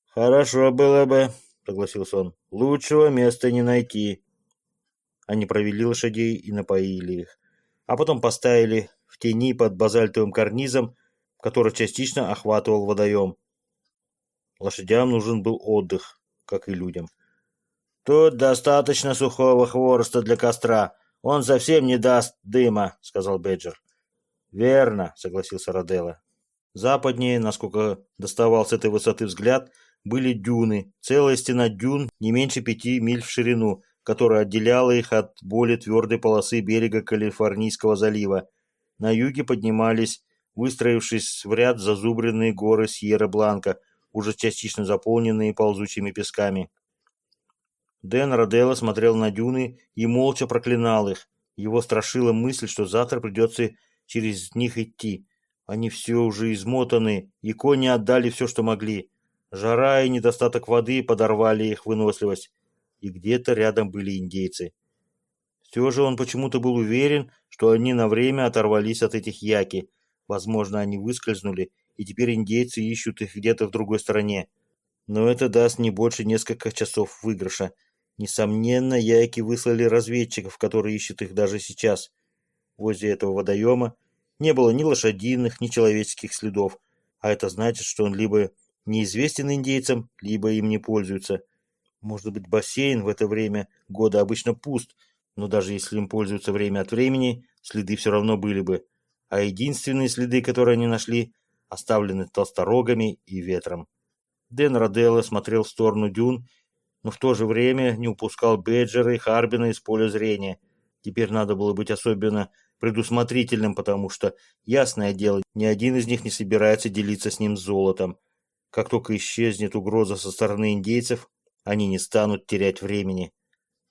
«Хорошо было бы», — согласился он. «Лучшего места не найти». Они провели лошадей и напоили их, а потом поставили в тени под базальтовым карнизом, который частично охватывал водоем. Лошадям нужен был отдых, как и людям. «Тут достаточно сухого хвороста для костра. Он совсем не даст дыма», — сказал Беджер. «Верно», — согласился Роделло. Западнее, насколько доставал с этой высоты взгляд, были дюны, целая стена дюн не меньше пяти миль в ширину, которая отделяла их от более твердой полосы берега Калифорнийского залива. На юге поднимались, выстроившись в ряд, зазубренные горы Сьерра-Бланка, уже частично заполненные ползучими песками. Дэн Роделло смотрел на дюны и молча проклинал их. Его страшила мысль, что завтра придется через них идти. Они все уже измотаны, и кони отдали все, что могли. Жара и недостаток воды подорвали их выносливость. И где-то рядом были индейцы. Все же он почему-то был уверен, что они на время оторвались от этих яки. Возможно, они выскользнули, и теперь индейцы ищут их где-то в другой стороне. Но это даст не больше нескольких часов выигрыша. Несомненно, яйки выслали разведчиков, которые ищут их даже сейчас. Возле этого водоема не было ни лошадиных, ни человеческих следов, а это значит, что он либо неизвестен индейцам, либо им не пользуются. Может быть, бассейн в это время года обычно пуст, но даже если им пользуются время от времени, следы все равно были бы. А единственные следы, которые они нашли, оставлены толсторогами и ветром. Дэн Роделло смотрел в сторону дюн но в то же время не упускал Беджера и Харбина из поля зрения. Теперь надо было быть особенно предусмотрительным, потому что, ясное дело, ни один из них не собирается делиться с ним золотом. Как только исчезнет угроза со стороны индейцев, они не станут терять времени.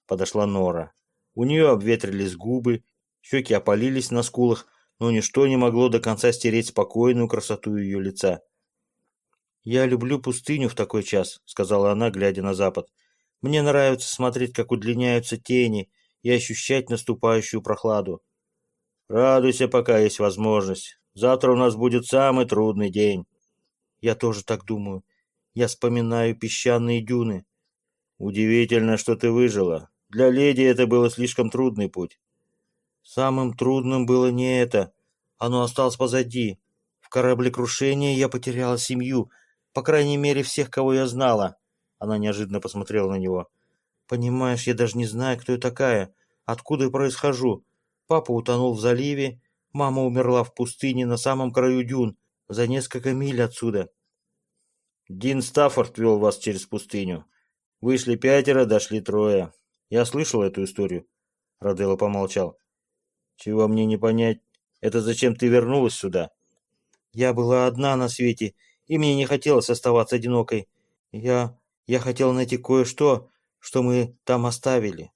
Подошла Нора. У нее обветрились губы, щеки опалились на скулах, но ничто не могло до конца стереть спокойную красоту ее лица. «Я люблю пустыню в такой час», — сказала она, глядя на запад. «Мне нравится смотреть, как удлиняются тени, и ощущать наступающую прохладу». «Радуйся, пока есть возможность. Завтра у нас будет самый трудный день». «Я тоже так думаю. Я вспоминаю песчаные дюны». «Удивительно, что ты выжила. Для леди это был слишком трудный путь». «Самым трудным было не это. Оно осталось позади. В кораблекрушении я потеряла семью, по крайней мере, всех, кого я знала. Она неожиданно посмотрела на него. Понимаешь, я даже не знаю, кто я такая, откуда я происхожу. Папа утонул в заливе, мама умерла в пустыне на самом краю дюн, за несколько миль отсюда. Дин Стаффорд вел вас через пустыню. Вышли пятеро, дошли трое. Я слышал эту историю. Роделло помолчал. Чего мне не понять, это зачем ты вернулась сюда? Я была одна на свете и мне не хотелось оставаться одинокой. Я... я хотел найти кое-что, что мы там оставили.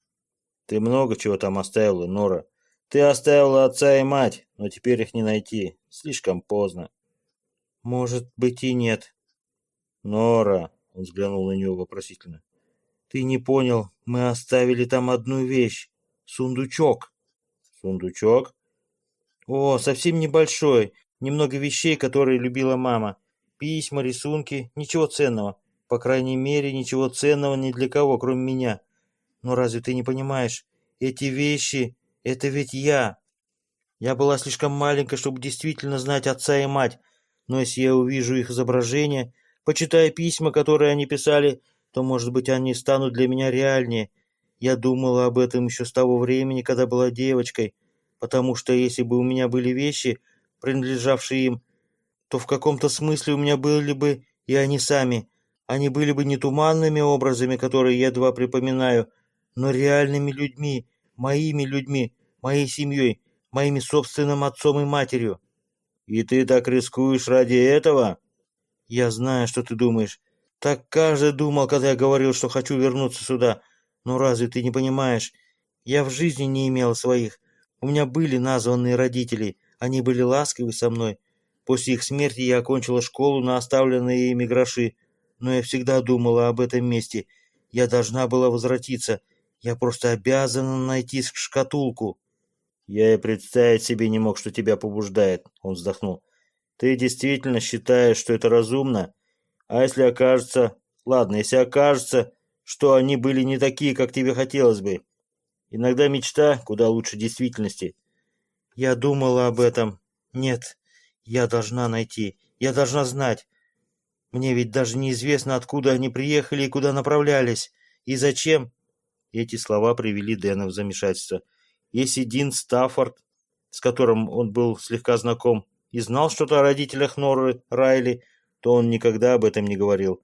Ты много чего там оставила, Нора. Ты оставила отца и мать, но теперь их не найти. Слишком поздно. Может быть и нет. Нора, он взглянул на нее вопросительно. Ты не понял, мы оставили там одну вещь. Сундучок. Сундучок? О, совсем небольшой. Немного вещей, которые любила мама. Письма, рисунки, ничего ценного. По крайней мере, ничего ценного ни для кого, кроме меня. Но разве ты не понимаешь? Эти вещи — это ведь я. Я была слишком маленькой, чтобы действительно знать отца и мать. Но если я увижу их изображения, почитая письма, которые они писали, то, может быть, они станут для меня реальнее. Я думала об этом еще с того времени, когда была девочкой, потому что если бы у меня были вещи, принадлежавшие им, то в каком-то смысле у меня были бы и они сами. Они были бы не туманными образами, которые я едва припоминаю, но реальными людьми, моими людьми, моей семьей, моими собственным отцом и матерью. И ты так рискуешь ради этого? Я знаю, что ты думаешь. Так каждый думал, когда я говорил, что хочу вернуться сюда. Но разве ты не понимаешь? Я в жизни не имел своих. У меня были названные родители. Они были ласковы со мной. После их смерти я окончила школу на оставленные ими гроши, но я всегда думала об этом месте. Я должна была возвратиться. Я просто обязана найти шкатулку. Я и представить себе не мог, что тебя побуждает, он вздохнул. Ты действительно считаешь, что это разумно? А если окажется... Ладно, если окажется, что они были не такие, как тебе хотелось бы. Иногда мечта куда лучше действительности. Я думала об этом. Нет, я должна найти. Я должна знать. Мне ведь даже неизвестно, откуда они приехали и куда направлялись. И зачем? Эти слова привели Дэна в замешательство. Если Дин Стаффорд, с которым он был слегка знаком, и знал что-то о родителях Норы Райли, то он никогда об этом не говорил.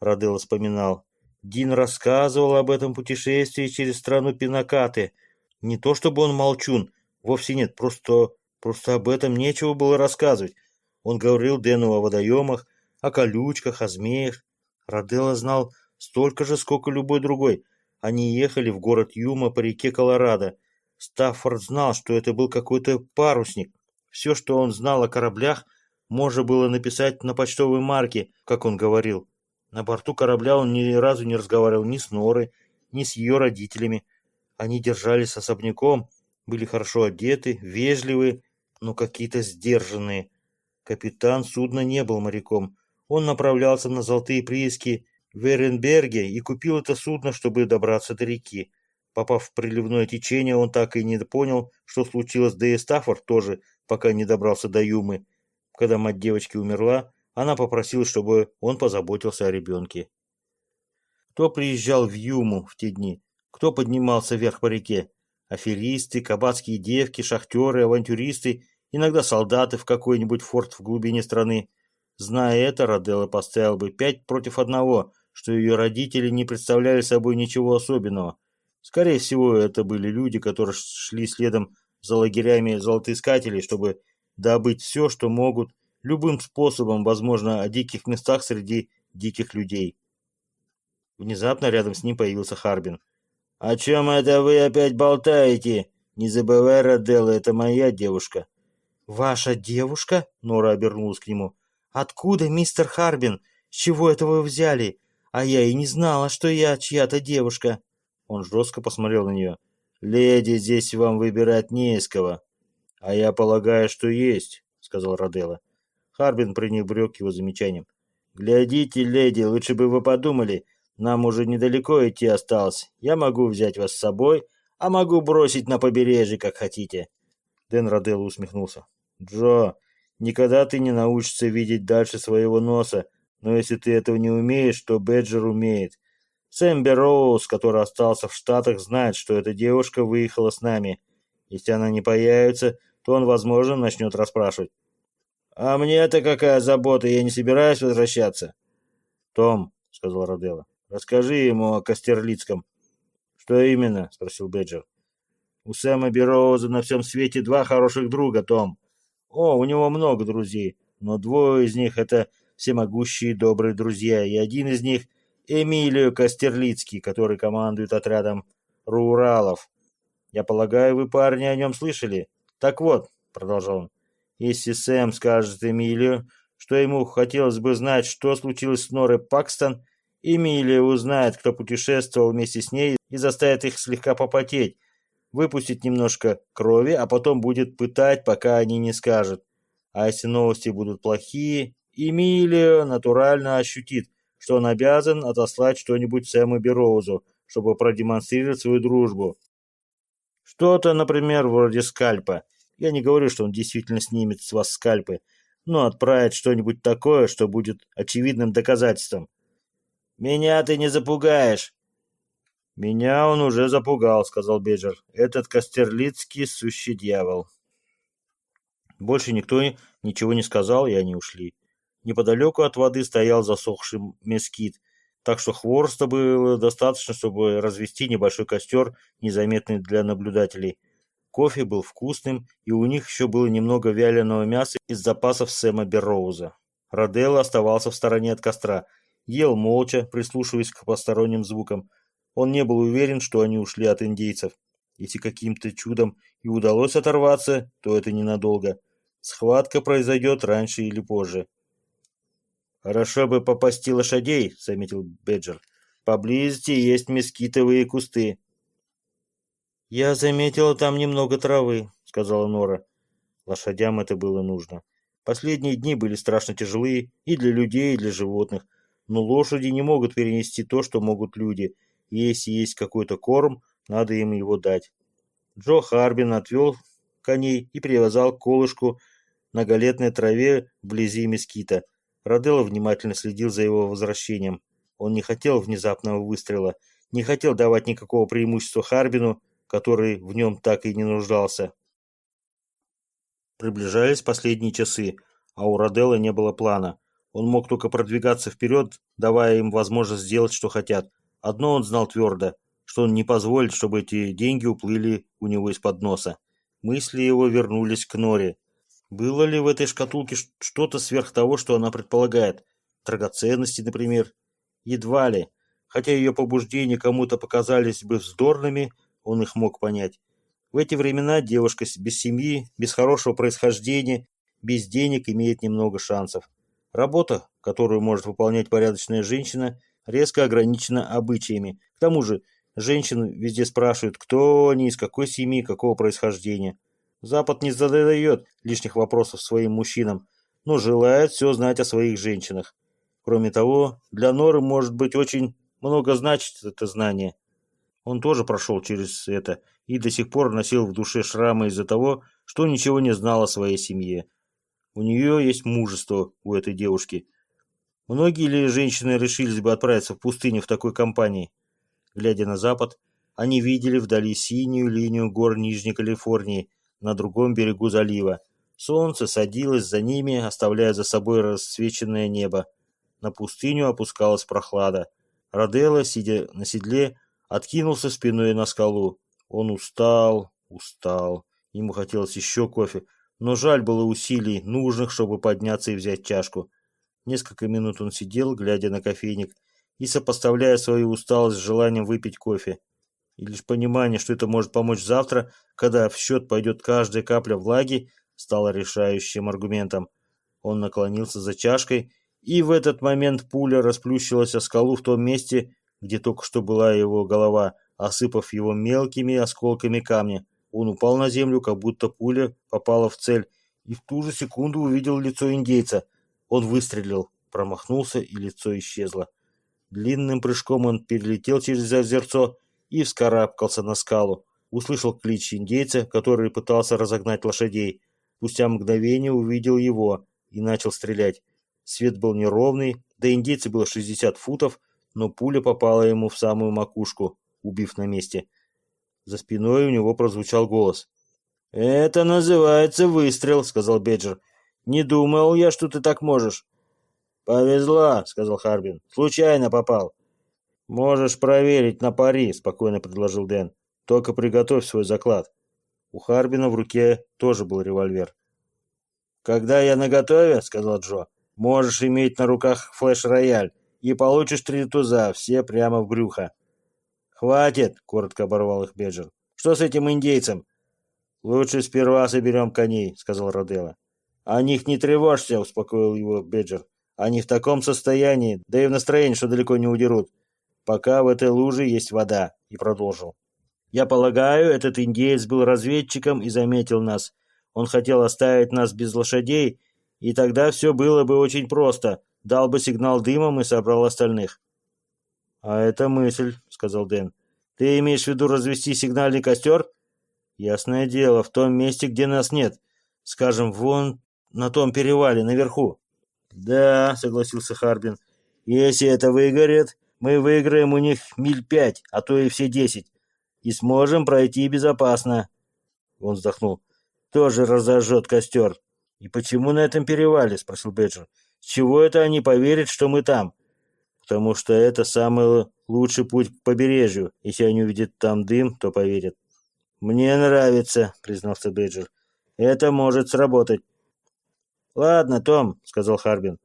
Раделл вспоминал. Дин рассказывал об этом путешествии через страну Пинакаты. Не то чтобы он молчун, вовсе нет, просто, просто об этом нечего было рассказывать. Он говорил Дэну о водоемах, о колючках, о змеях. Раделла знал столько же, сколько любой другой. Они ехали в город Юма по реке Колорадо. Стаффорд знал, что это был какой-то парусник. Все, что он знал о кораблях, можно было написать на почтовой марке, как он говорил. На борту корабля он ни разу не разговаривал ни с Норой, ни с ее родителями. Они держались особняком, были хорошо одеты, вежливые, но какие-то сдержанные. Капитан судна не был моряком. Он направлялся на золотые прииски в Эренберге и купил это судно, чтобы добраться до реки. Попав в приливное течение, он так и не понял, что случилось Дэй Стаффорд тоже, пока не добрался до Юмы. Когда мать девочки умерла, она попросила, чтобы он позаботился о ребенке. Кто приезжал в Юму в те дни? Кто поднимался вверх по реке? Аферисты, кабацкие девки, шахтеры, авантюристы, иногда солдаты в какой-нибудь форт в глубине страны. Зная это, Роделла поставил бы пять против одного, что ее родители не представляли собой ничего особенного. Скорее всего, это были люди, которые шли следом за лагерями золотоискателей, чтобы добыть все, что могут, любым способом, возможно, о диких местах среди диких людей. Внезапно рядом с ним появился Харбин. «О чем это вы опять болтаете? Не забывай, Роделла, это моя девушка». «Ваша девушка?» — Нора обернулась к нему. «Откуда, мистер Харбин? С чего это вы взяли? А я и не знала, что я чья-то девушка». Он жестко посмотрел на нее. «Леди, здесь вам выбирать не из кого». «А я полагаю, что есть», — сказал Роделла. Харбин пренебрег его замечанием. «Глядите, леди, лучше бы вы подумали. Нам уже недалеко идти осталось. Я могу взять вас с собой, а могу бросить на побережье, как хотите». Дэн Роделло усмехнулся. «Джо, никогда ты не научишься видеть дальше своего носа, но если ты этого не умеешь, то Бэджер умеет. Сэм Берроуз, который остался в Штатах, знает, что эта девушка выехала с нами. Если она не появится, то он, возможно, начнет расспрашивать. «А мне-то какая забота, я не собираюсь возвращаться». «Том», — сказал Роделло, — «расскажи ему о Костерлицком». «Что именно?» — спросил Бэджер. «У Сэма Берроуза на всем свете два хороших друга, Том. О, у него много друзей, но двое из них — это всемогущие добрые друзья, и один из них Эмилио Костерлицкий, который командует отрядом руралов. Я полагаю, вы, парни, о нем слышали? Так вот, продолжал он, если Сэм скажет Эмилио, что ему хотелось бы знать, что случилось с Норой Пакстон, Эмилио узнает, кто путешествовал вместе с ней и заставит их слегка попотеть, выпустить немножко крови, а потом будет пытать, пока они не скажут. А если новости будут плохие, Эмилио натурально ощутит, что он обязан отослать что-нибудь Сэму Бероузу, чтобы продемонстрировать свою дружбу. Что-то, например, вроде скальпа. Я не говорю, что он действительно снимет с вас скальпы, но отправит что-нибудь такое, что будет очевидным доказательством. «Меня ты не запугаешь!» «Меня он уже запугал», — сказал Беджер. «Этот Костерлицкий сущий дьявол». Больше никто ничего не сказал, и они ушли. Неподалеку от воды стоял засохший мескит, так что хвороста было достаточно, чтобы развести небольшой костер, незаметный для наблюдателей. Кофе был вкусным, и у них еще было немного вяленого мяса из запасов Сэма Берроуза. Роделло оставался в стороне от костра, ел молча, прислушиваясь к посторонним звукам. Он не был уверен, что они ушли от индейцев. Если каким-то чудом и удалось оторваться, то это ненадолго. Схватка произойдет раньше или позже. «Хорошо бы попасти лошадей», — заметил Беджер. поблизости есть мескитовые кусты». «Я заметила там немного травы», — сказала Нора. Лошадям это было нужно. Последние дни были страшно тяжелые и для людей, и для животных. Но лошади не могут перенести то, что могут люди. Если есть какой-то корм, надо им его дать. Джо Харбин отвел коней и привязал колышку на галетной траве вблизи мескита. Роделло внимательно следил за его возвращением. Он не хотел внезапного выстрела, не хотел давать никакого преимущества Харбину, который в нем так и не нуждался. Приближались последние часы, а у Роделла не было плана. Он мог только продвигаться вперед, давая им возможность сделать, что хотят. Одно он знал твердо, что он не позволит, чтобы эти деньги уплыли у него из-под носа. Мысли его вернулись к Норе. Было ли в этой шкатулке что-то сверх того, что она предполагает? Драгоценности, например? Едва ли. Хотя ее побуждения кому-то показались бы вздорными, он их мог понять. В эти времена девушка без семьи, без хорошего происхождения, без денег имеет немного шансов. Работа, которую может выполнять порядочная женщина, резко ограничена обычаями. К тому же, женщины везде спрашивают, кто они, из какой семьи, какого происхождения. Запад не задает лишних вопросов своим мужчинам, но желает все знать о своих женщинах. Кроме того, для Норы может быть очень много значит это знание. Он тоже прошел через это и до сих пор носил в душе шрамы из-за того, что ничего не знал о своей семье. У нее есть мужество, у этой девушки. Многие ли женщины решились бы отправиться в пустыню в такой компании? Глядя на запад, они видели вдали синюю линию гор Нижней Калифорнии, на другом берегу залива. Солнце садилось за ними, оставляя за собой рассвеченное небо. На пустыню опускалась прохлада. Роделла, сидя на седле, откинулся спиной на скалу. Он устал, устал. Ему хотелось еще кофе, но жаль было усилий, нужных, чтобы подняться и взять чашку. Несколько минут он сидел, глядя на кофейник, и сопоставляя свою усталость с желанием выпить кофе. И лишь понимание, что это может помочь завтра, когда в счет пойдет каждая капля влаги, стало решающим аргументом. Он наклонился за чашкой, и в этот момент пуля расплющилась о скалу в том месте, где только что была его голова, осыпав его мелкими осколками камня. Он упал на землю, как будто пуля попала в цель, и в ту же секунду увидел лицо индейца. Он выстрелил, промахнулся, и лицо исчезло. Длинным прыжком он перелетел через озерцо и вскарабкался на скалу. Услышал клич индейца, который пытался разогнать лошадей. Спустя мгновение увидел его и начал стрелять. Свет был неровный, до индейца было 60 футов, но пуля попала ему в самую макушку, убив на месте. За спиной у него прозвучал голос. «Это называется выстрел», — сказал Беджер. «Не думал я, что ты так можешь». «Повезло», — сказал Харбин. «Случайно попал». «Можешь проверить на пари», — спокойно предложил Дэн. «Только приготовь свой заклад». У Харбина в руке тоже был револьвер. «Когда я наготове», — сказал Джо, — «можешь иметь на руках флеш-рояль и получишь три туза, все прямо в брюхо». «Хватит», — коротко оборвал их Беджер. «Что с этим индейцем?» «Лучше сперва соберем коней», — сказал Роделло. «О них не тревожься», — успокоил его Беджер. «Они в таком состоянии, да и в настроении, что далеко не удерут пока в этой луже есть вода», и продолжил. «Я полагаю, этот индеец был разведчиком и заметил нас. Он хотел оставить нас без лошадей, и тогда все было бы очень просто. Дал бы сигнал дымом и собрал остальных». «А это мысль», — сказал Дэн. «Ты имеешь в виду развести сигнальный костер?» «Ясное дело, в том месте, где нас нет. Скажем, вон на том перевале, наверху». «Да», — согласился Харбин. «Если это выгорит, мы выиграем у них миль пять, а то и все десять, и сможем пройти безопасно. Он вздохнул. Тоже разожжет костер. И почему на этом перевале? Спросил Беджер. С чего это они поверят, что мы там? Потому что это самый лучший путь к побережью. Если они увидят там дым, то поверят. Мне нравится, признался Беджер. Это может сработать. Ладно, Том, сказал Харбин.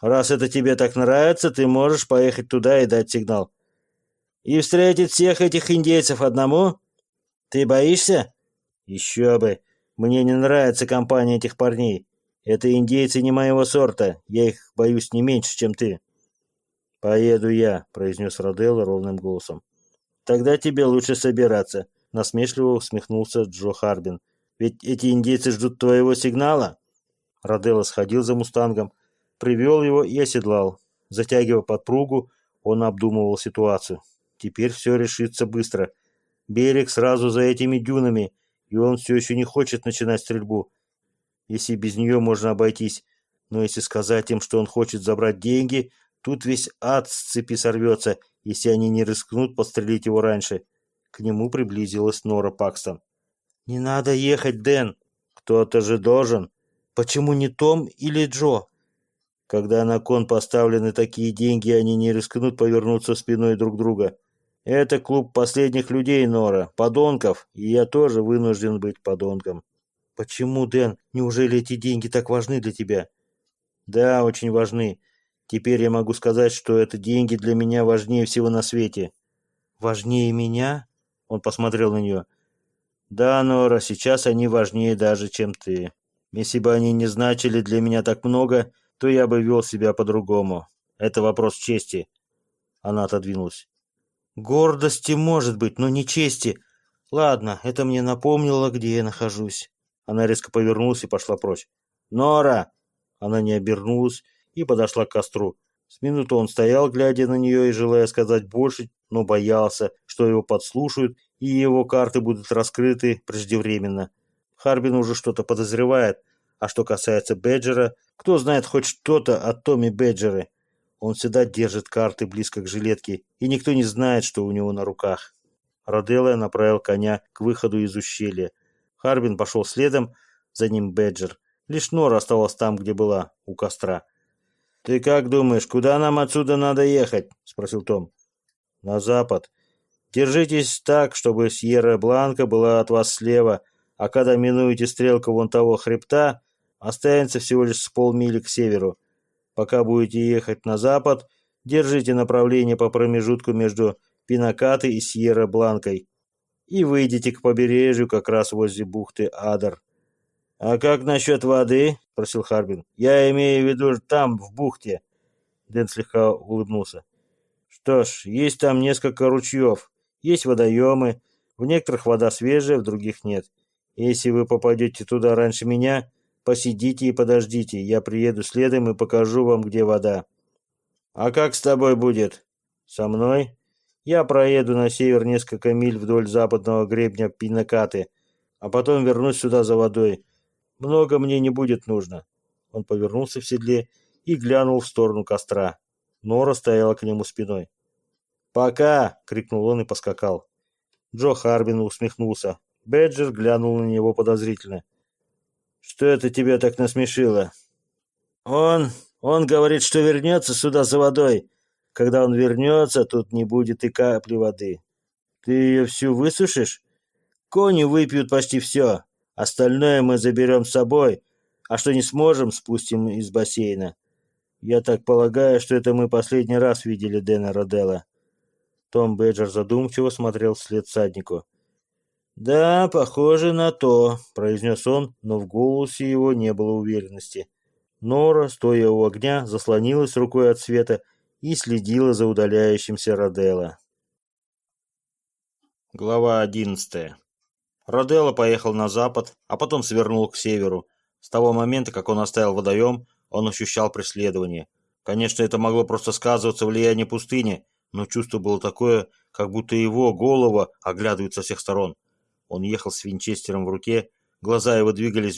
Раз это тебе так нравится, ты можешь поехать туда и дать сигнал. И встретить всех этих индейцев одному? Ты боишься? Еще бы. Мне не нравится компания этих парней. Это индейцы не моего сорта. Я их боюсь не меньше, чем ты. «Поеду я», — произнес Роделло ровным голосом. «Тогда тебе лучше собираться», — насмешливо усмехнулся Джо Харбин. «Ведь эти индейцы ждут твоего сигнала?» Роделло сходил за мустангом, привел его и оседлал. Затягивая подпругу, он обдумывал ситуацию. Теперь все решится быстро. Берег сразу за этими дюнами, и он все еще не хочет начинать стрельбу. Если без нее можно обойтись. Но если сказать им, что он хочет забрать деньги, тут весь ад с цепи сорвется, если они не рискнут подстрелить его раньше. К нему приблизилась Нора Пакстон. «Не надо ехать, Дэн. Кто-то же должен. Почему не Том или Джо?» Когда на кон поставлены такие деньги, они не рискнут повернуться спиной друг друга. Это клуб последних людей, Нора, подонков, и я тоже вынужден быть подонком. Почему, Дэн? Неужели эти деньги так важны для тебя? Да, очень важны. Теперь я могу сказать, что это деньги для меня важнее всего на свете. Важнее меня? Он посмотрел на нее. Да, Нора, сейчас они важнее даже, чем ты. Если бы они не значили для меня так много, то я бы вел себя по-другому. Это вопрос чести. Она отодвинулась. Гордости может быть, но не чести. Ладно, это мне напомнило, где я нахожусь. Она резко повернулась и пошла прочь. «Нора!» Она не обернулась и подошла к костру. С минуту он стоял, глядя на нее и желая сказать больше, но боялся, что его подслушают и его карты будут раскрыты преждевременно. Харбин уже что-то подозревает, а что касается Беджера, кто знает хоть что-то о Томе Беджере. Он всегда держит карты близко к жилетке, и никто не знает, что у него на руках. Роделла направил коня к выходу из ущелья. Харбин пошел следом, за ним Беджер. Лишь Нора осталась там, где была, у костра. «Ты как думаешь, куда нам отсюда надо ехать?» — спросил Том. «На запад. Держитесь так, чтобы Сьерра-Бланка была от вас слева, а когда минуете стрелку вон того хребта, останется всего лишь с полмили к северу. Пока будете ехать на запад, держите направление по промежутку между Пинакатой и Сьерра-Бланкой и выйдете к побережью как раз возле бухты Адар. «А как насчет воды?» — спросил Харбин. «Я имею в виду там, в бухте». Дэн слегка улыбнулся. «Что ж, есть там несколько ручьев, есть водоемы. В некоторых вода свежая, в других нет. Если вы попадете туда раньше меня, посидите и подождите. Я приеду следом и покажу вам, где вода». «А как с тобой будет?» «Со мной?» Я проеду на север несколько миль вдоль западного гребня Пинакаты, а потом вернусь сюда за водой. Много мне не будет нужно. Он повернулся в седле и глянул в сторону костра. Нора стояла к нему спиной. «Пока!» — крикнул он и поскакал. Джо Харбин усмехнулся. Бэджер глянул на него подозрительно. «Что это тебя так насмешило?» «Он... он говорит, что вернется сюда за водой, когда он вернется, тут не будет и капли воды. Ты ее всю высушишь? Кони выпьют почти все. Остальное мы заберем с собой, а что не сможем, спустим из бассейна. Я так полагаю, что это мы последний раз видели Дэна Роделла. Том Бэджер задумчиво смотрел вслед саднику. «Да, похоже на то», — произнес он, но в голосе его не было уверенности. Нора, стоя у огня, заслонилась рукой от света и следила за удаляющимся Роделло. Глава одиннадцатая. Роделло поехал на запад, а потом свернул к северу. С того момента, как он оставил водоем, он ощущал преследование. Конечно, это могло просто сказываться влияние пустыни, но чувство было такое, как будто его голова оглядывает со всех сторон. Он ехал с винчестером в руке, глаза его двигались